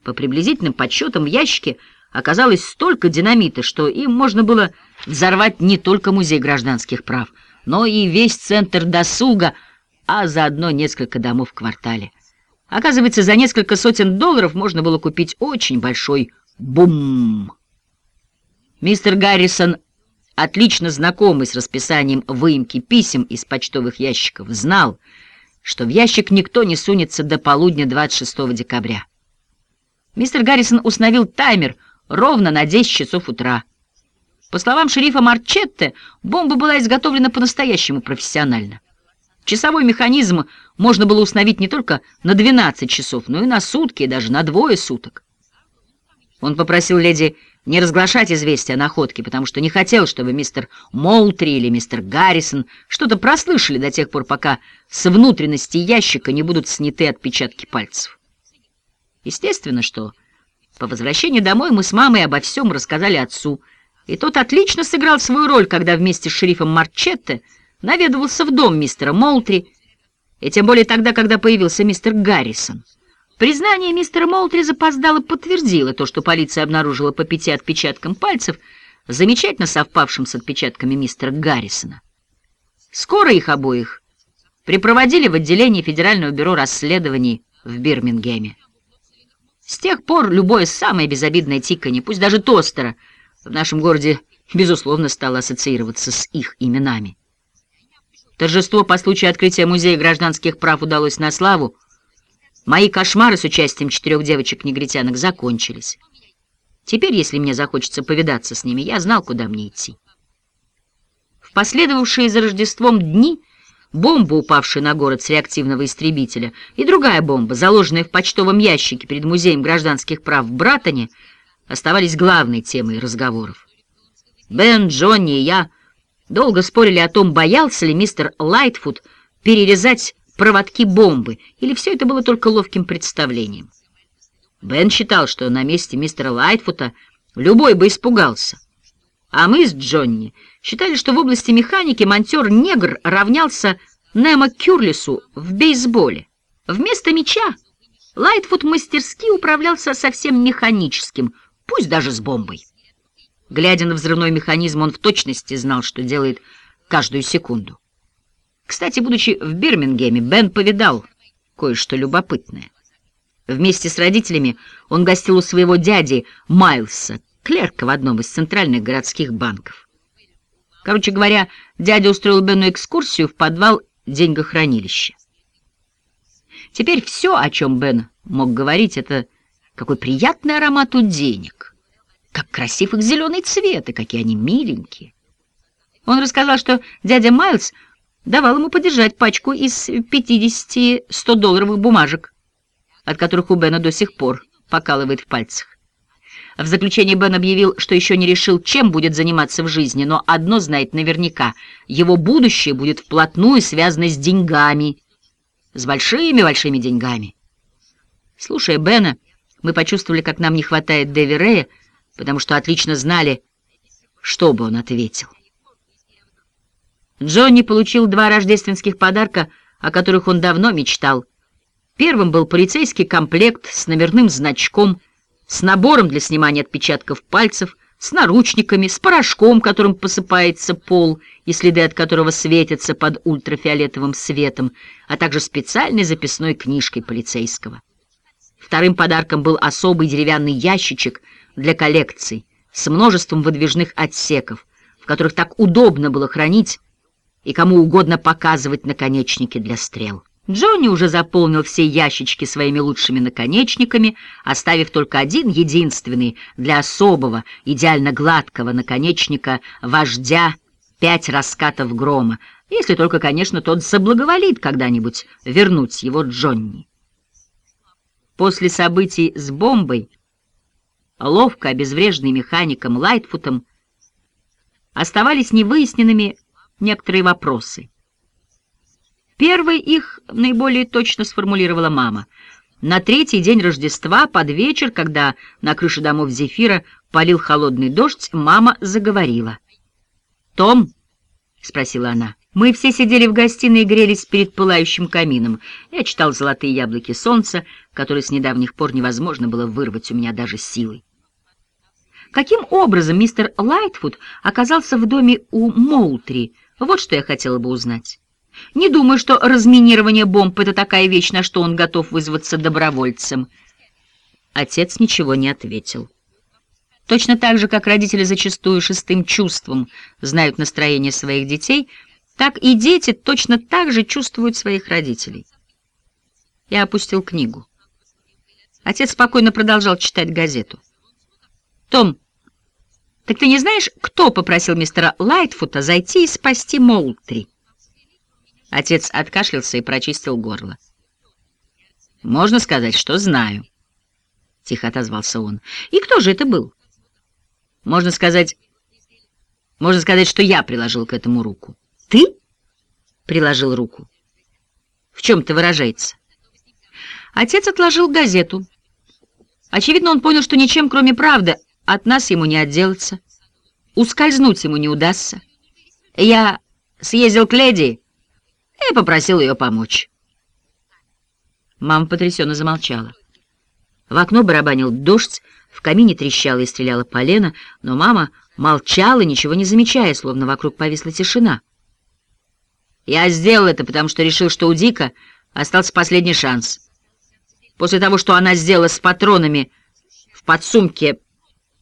По приблизительным подсчетам в ящике оказалось столько динамита, что им можно было взорвать не только музей гражданских прав, но и весь центр досуга, а заодно несколько домов в квартале. Оказывается, за несколько сотен долларов можно было купить очень большой бум. Мистер Гаррисон, отлично знакомый с расписанием выемки писем из почтовых ящиков, знал, что в ящик никто не сунется до полудня 26 декабря. Мистер Гаррисон установил таймер — ровно на 10 часов утра. По словам шерифа Марчетте, бомба была изготовлена по-настоящему профессионально. Часовой механизм можно было установить не только на 12 часов, но и на сутки, и даже на двое суток. Он попросил леди не разглашать известия о находке, потому что не хотел, чтобы мистер Молтри или мистер Гаррисон что-то прослышали до тех пор, пока с внутренности ящика не будут сняты отпечатки пальцев. Естественно, что по возвращении домой мы с мамой обо всем рассказали отцу, и тот отлично сыграл свою роль, когда вместе с шерифом Марчетте наведывался в дом мистера Молтри, и тем более тогда, когда появился мистер Гаррисон. Признание мистера Молтри запоздало подтвердило то, что полиция обнаружила по пяти отпечаткам пальцев, замечательно совпавшим с отпечатками мистера Гаррисона. Скоро их обоих припроводили в отделение Федерального бюро расследований в Бирмингеме. С тех пор любое самое безобидное тиканье, пусть даже тостера, в нашем городе, безусловно, стало ассоциироваться с их именами. Торжество по случаю открытия Музея гражданских прав удалось на славу. Мои кошмары с участием четырех девочек-негритянок закончились. Теперь, если мне захочется повидаться с ними, я знал, куда мне идти. В последовавшие за Рождеством дни бомба, упавшая на город с реактивного истребителя, и другая бомба, заложенная в почтовом ящике перед Музеем гражданских прав в Братоне, оставались главной темой разговоров. Бен, Джонни и я долго спорили о том, боялся ли мистер Лайтфуд перерезать проводки бомбы, или все это было только ловким представлением. Бен считал, что на месте мистера Лайтфута любой бы испугался. А мы с Джонни считали, что в области механики монтер-негр равнялся Немо Кюрлису в бейсболе. Вместо мяча Лайтфуд мастерски управлялся совсем механическим, пусть даже с бомбой. Глядя на взрывной механизм, он в точности знал, что делает каждую секунду. Кстати, будучи в Бирмингеме, Бен повидал кое-что любопытное. Вместе с родителями он гостил у своего дяди Майлса, клерка в одном из центральных городских банков. Короче говоря, дядя устроил Бену экскурсию в подвал деньгохранилища. Теперь все, о чем Бен мог говорить, это какой приятный аромат у денег, как красив их зеленый цвет и какие они миленькие. Он рассказал, что дядя Майлз давал ему подержать пачку из 50-100 долларовых бумажек, от которых у Бена до сих пор покалывает в пальцах. В заключение Бен объявил, что еще не решил, чем будет заниматься в жизни, но одно знает наверняка — его будущее будет вплотную связано с деньгами, с большими-большими деньгами. Слушая Бена, мы почувствовали, как нам не хватает Дэви Рэя, потому что отлично знали, что бы он ответил. Джонни получил два рождественских подарка, о которых он давно мечтал — Первым был полицейский комплект с номерным значком, с набором для снимания отпечатков пальцев, с наручниками, с порошком, которым посыпается пол и следы от которого светятся под ультрафиолетовым светом, а также специальной записной книжкой полицейского. Вторым подарком был особый деревянный ящичек для коллекций с множеством выдвижных отсеков, в которых так удобно было хранить и кому угодно показывать наконечники для стрел. Джонни уже заполнил все ящички своими лучшими наконечниками, оставив только один единственный для особого, идеально гладкого наконечника вождя пять раскатов грома, если только, конечно, тот соблаговолит когда-нибудь вернуть его Джонни. После событий с бомбой, ловко обезвреженный механиком Лайтфутом, оставались невыясненными некоторые вопросы — Первый их наиболее точно сформулировала мама. На третий день Рождества, под вечер, когда на крыше домов Зефира полил холодный дождь, мама заговорила. «Том?» — спросила она. Мы все сидели в гостиной и грелись перед пылающим камином. Я читал «Золотые яблоки солнца», которые с недавних пор невозможно было вырвать у меня даже силой. Каким образом мистер Лайтфуд оказался в доме у Моултри? Вот что я хотела бы узнать. Не думаю, что разминирование бомб — это такая вещь, на что он готов вызваться добровольцем. Отец ничего не ответил. Точно так же, как родители зачастую шестым чувством знают настроение своих детей, так и дети точно так же чувствуют своих родителей. Я опустил книгу. Отец спокойно продолжал читать газету. «Том, так ты не знаешь, кто попросил мистера Лайтфута зайти и спасти Моултри?» Отец откашлялся и прочистил горло. «Можно сказать, что знаю», — тихо отозвался он. «И кто же это был?» «Можно сказать... Можно сказать, что я приложил к этому руку». «Ты?» — приложил руку. «В чем это выражается?» Отец отложил газету. Очевидно, он понял, что ничем, кроме правды, от нас ему не отделаться. Ускользнуть ему не удастся. Я съездил к леди и попросил ее помочь. Мама потрясенно замолчала. В окно барабанил дождь, в камине трещало и стреляло полено, но мама молчала, ничего не замечая, словно вокруг повисла тишина. Я сделал это, потому что решил, что у Дика остался последний шанс. После того, что она сделала с патронами в подсумке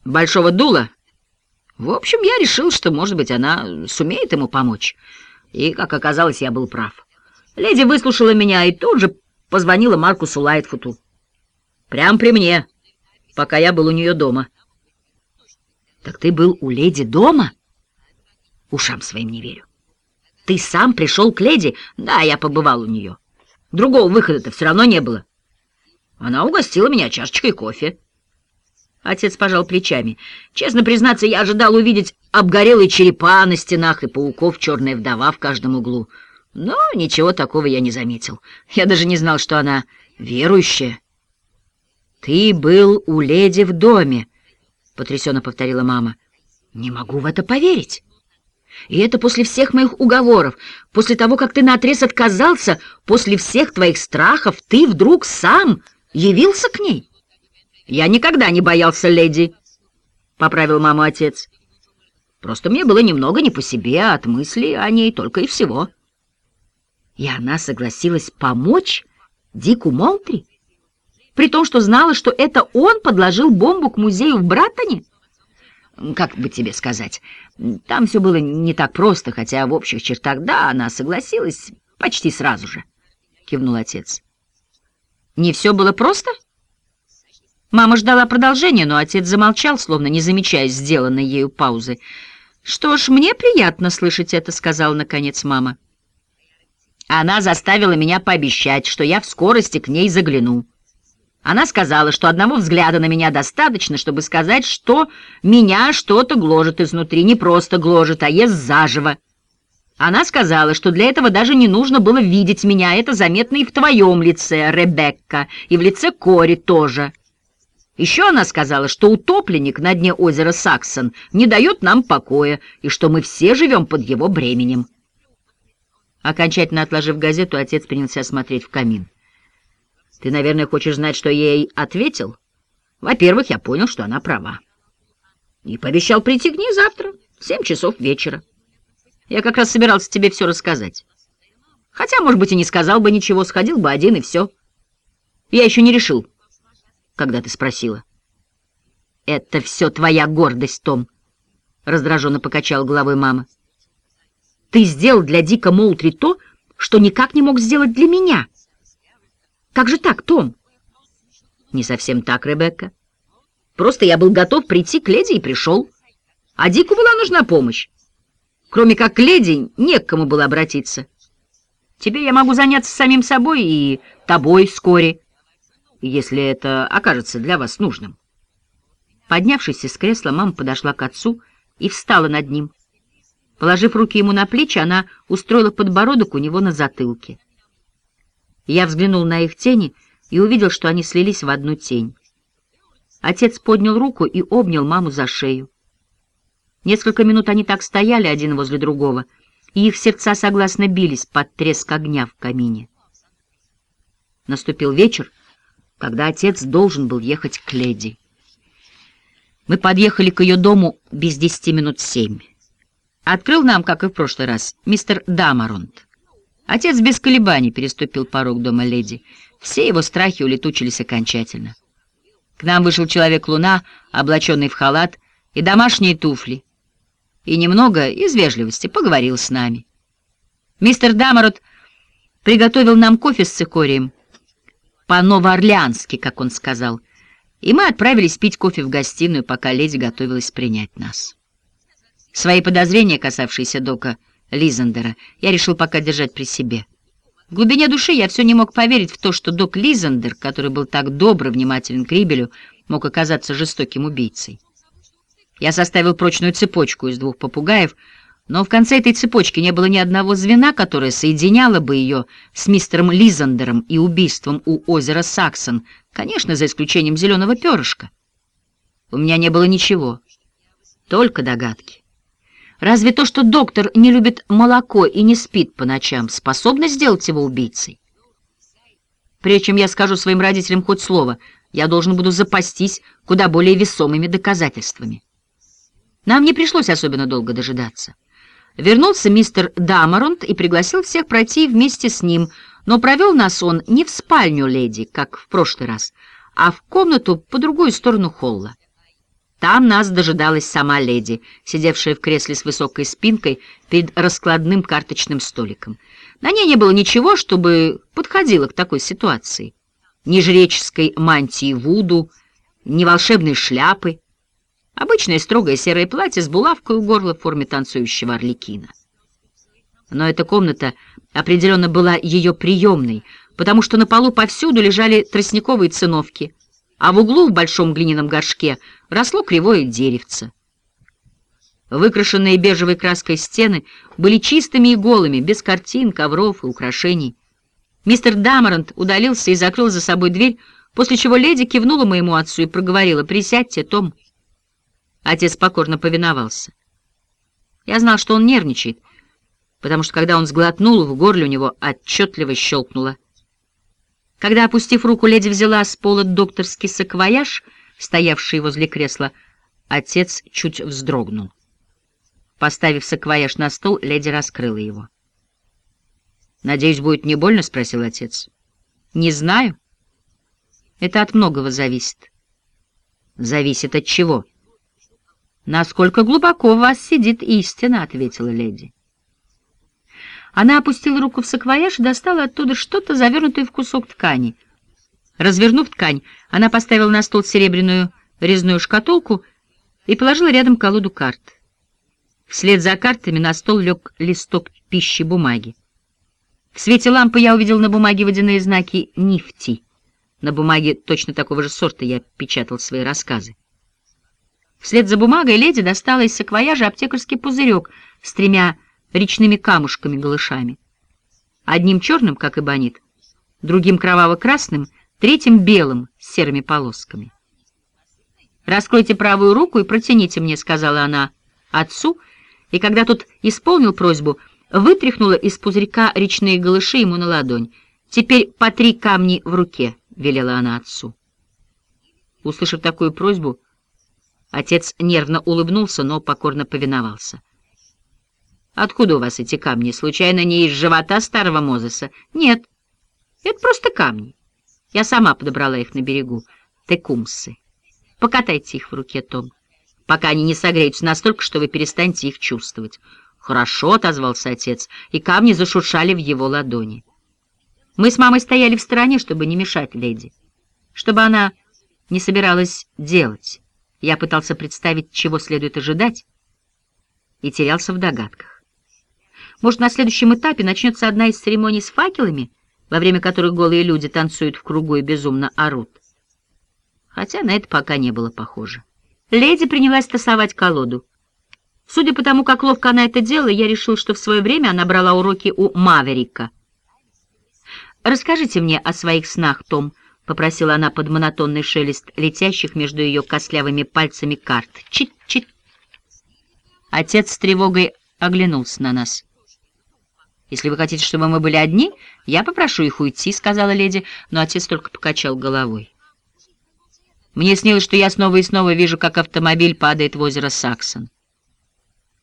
большого дула, в общем, я решил, что, может быть, она сумеет ему помочь. И, как оказалось, я был прав. Леди выслушала меня и тут же позвонила Маркусу Лайтфуту. Прям при мне, пока я был у нее дома. Так ты был у леди дома? Ушам своим не верю. Ты сам пришел к леди? Да, я побывал у нее. Другого выхода-то все равно не было. Она угостила меня чашечкой кофе. Отец пожал плечами. Честно признаться, я ожидал увидеть обгорелые черепа на стенах и пауков черная вдова в каждом углу. Но ничего такого я не заметил. Я даже не знал, что она верующая. «Ты был у леди в доме», — потрясенно повторила мама. «Не могу в это поверить». И это после всех моих уговоров, после того, как ты наотрез отказался, после всех твоих страхов, ты вдруг сам явился к ней. Я никогда не боялся леди, — поправил маму отец. Просто мне было немного не по себе от мысли о ней только и всего. И она согласилась помочь Дику Молтри, при том, что знала, что это он подложил бомбу к музею в Братоне? Как бы тебе сказать, там все было не так просто, хотя в общих чертах, да, она согласилась почти сразу же, — кивнул отец. Не все было просто? Мама ждала продолжения, но отец замолчал, словно не замечая сделанной ею паузы. «Что ж, мне приятно слышать это», — сказала наконец мама. Она заставила меня пообещать, что я в скорости к ней загляну. Она сказала, что одного взгляда на меня достаточно, чтобы сказать, что меня что-то гложет изнутри, не просто гложет, а ест заживо. Она сказала, что для этого даже не нужно было видеть меня, это заметно и в твоем лице, Ребекка, и в лице Кори тоже. Еще она сказала, что утопленник на дне озера Саксон не дает нам покоя, и что мы все живем под его бременем. Окончательно отложив газету, отец принялся смотреть в камин. Ты, наверное, хочешь знать, что я ей ответил? Во-первых, я понял, что она права. И пообещал прийти к ней завтра, в семь часов вечера. Я как раз собирался тебе все рассказать. Хотя, может быть, и не сказал бы ничего, сходил бы один, и все. Я еще не решил, когда ты спросила. «Это все твоя гордость, Том», — раздраженно покачал головой мама. «Ты сделал для Дика Моутри то, что никак не мог сделать для меня». Как же так, Том? Не совсем так, Ребекка. Просто я был готов прийти к леди и пришел. А Дику была нужна помощь. Кроме как к леди, не к кому было обратиться. Тебе я могу заняться самим собой и тобой вскоре, если это окажется для вас нужным. Поднявшись из кресла, мама подошла к отцу и встала над ним. Положив руки ему на плечи, она устроила подбородок у него на затылке. Я взглянул на их тени и увидел, что они слились в одну тень. Отец поднял руку и обнял маму за шею. Несколько минут они так стояли один возле другого, и их сердца согласно бились под треск огня в камине. Наступил вечер, когда отец должен был ехать к леди. Мы подъехали к ее дому без десяти минут семь. Открыл нам, как и в прошлый раз, мистер Дамаронт. Отец без колебаний переступил порог дома леди. Все его страхи улетучились окончательно. К нам вышел человек-луна, облаченный в халат и домашние туфли, и немного из вежливости поговорил с нами. Мистер Дамарот приготовил нам кофе с цикорием, по-новоорлеански, как он сказал, и мы отправились пить кофе в гостиную, пока леди готовилась принять нас. Свои подозрения, касавшиеся Дока, Лизандера я решил пока держать при себе. В глубине души я все не мог поверить в то, что док Лизандер, который был так добр и внимателен к Рибелю, мог оказаться жестоким убийцей. Я составил прочную цепочку из двух попугаев, но в конце этой цепочки не было ни одного звена, которое соединяло бы ее с мистером Лизандером и убийством у озера Саксон, конечно, за исключением зеленого перышка. У меня не было ничего, только догадки. Разве то, что доктор не любит молоко и не спит по ночам, способно сделать его убийцей? Прежде чем я скажу своим родителям хоть слово, я должен буду запастись куда более весомыми доказательствами. Нам не пришлось особенно долго дожидаться. Вернулся мистер Дамаронт и пригласил всех пройти вместе с ним, но провел нас он не в спальню леди, как в прошлый раз, а в комнату по другую сторону холла. Там нас дожидалась сама леди, сидевшая в кресле с высокой спинкой перед раскладным карточным столиком. На ней не было ничего, чтобы подходило к такой ситуации. Ни жреческой мантии Вуду, ни волшебной шляпы. Обычное строгое серое платье с булавкой у горла в форме танцующего орликина. Но эта комната определенно была ее приемной, потому что на полу повсюду лежали тростниковые циновки, а в углу в большом глиняном горшке росло кривое деревце. Выкрашенные бежевой краской стены были чистыми и голыми, без картин, ковров и украшений. Мистер Дамарант удалился и закрыл за собой дверь, после чего леди кивнула моему отцу и проговорила «Присядьте, Том». Отец покорно повиновался. Я знал, что он нервничает, потому что, когда он сглотнул, в горле у него отчетливо щелкнуло. Когда, опустив руку, леди взяла с пола докторский саквояж, стоявший возле кресла, отец чуть вздрогнул. Поставив саквояж на стол, леди раскрыла его. «Надеюсь, будет не больно?» — спросил отец. «Не знаю. Это от многого зависит». «Зависит от чего?» «Насколько глубоко в вас сидит истина», — ответила леди. Она опустила руку в саквояж и достала оттуда что-то, завернутое в кусок ткани. Развернув ткань, она поставила на стол серебряную резную шкатулку и положила рядом колоду карт. Вслед за картами на стол лег листок пищи бумаги. В свете лампы я увидел на бумаге водяные знаки «Нифти». На бумаге точно такого же сорта я печатал свои рассказы. Вслед за бумагой леди достала из саквояжа аптекарский пузырек с тремя речными камушками-голышами. Одним черным, как и бонит, другим кроваво-красным, третьим белым с серыми полосками. «Раскройте правую руку и протяните мне», — сказала она отцу, и когда тот исполнил просьбу, вытряхнула из пузырька речные голыши ему на ладонь. «Теперь по три камни в руке», — велела она отцу. Услышав такую просьбу, отец нервно улыбнулся, но покорно повиновался. Откуда у вас эти камни? Случайно не из живота старого Мозеса? Нет, это просто камни. Я сама подобрала их на берегу. Текумсы. Покатайте их в руке, Том, пока они не согреются настолько, что вы перестанете их чувствовать. Хорошо, — отозвался отец, и камни зашуршали в его ладони. Мы с мамой стояли в стороне, чтобы не мешать леди, чтобы она не собиралась делать. Я пытался представить, чего следует ожидать, и терялся в догадках. Может, на следующем этапе начнется одна из церемоний с факелами, во время которых голые люди танцуют в кругу и безумно орут. Хотя на это пока не было похоже. Леди принялась тасовать колоду. Судя по тому, как ловко она это делала, я решил, что в свое время она брала уроки у Маверика. «Расскажите мне о своих снах, Том», — попросила она под монотонный шелест летящих между ее костлявыми пальцами карт. «Чит-чит». Отец с тревогой оглянулся на нас. «Если вы хотите, чтобы мы были одни, я попрошу их уйти», — сказала леди, но отец только покачал головой. Мне снилось, что я снова и снова вижу, как автомобиль падает в озеро Саксон.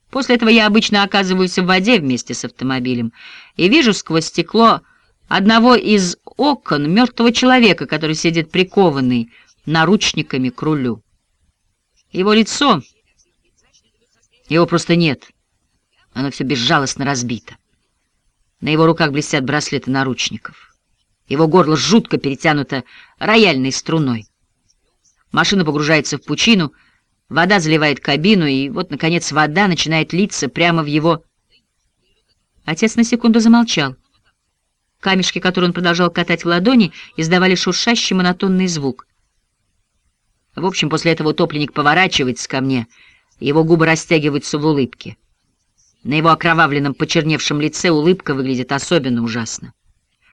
После этого я обычно оказываюсь в воде вместе с автомобилем и вижу сквозь стекло одного из окон мертвого человека, который сидит прикованный наручниками к рулю. Его лицо... Его просто нет. Оно все безжалостно разбито. На его руках блестят браслеты наручников. Его горло жутко перетянуто рояльной струной. Машина погружается в пучину, вода заливает кабину, и вот, наконец, вода начинает литься прямо в его... Отец на секунду замолчал. Камешки, которые он продолжал катать в ладони, издавали шуршащий монотонный звук. В общем, после этого утопленник поворачивается ко мне, его губы растягиваются в улыбке. На его окровавленном, почерневшем лице улыбка выглядит особенно ужасно.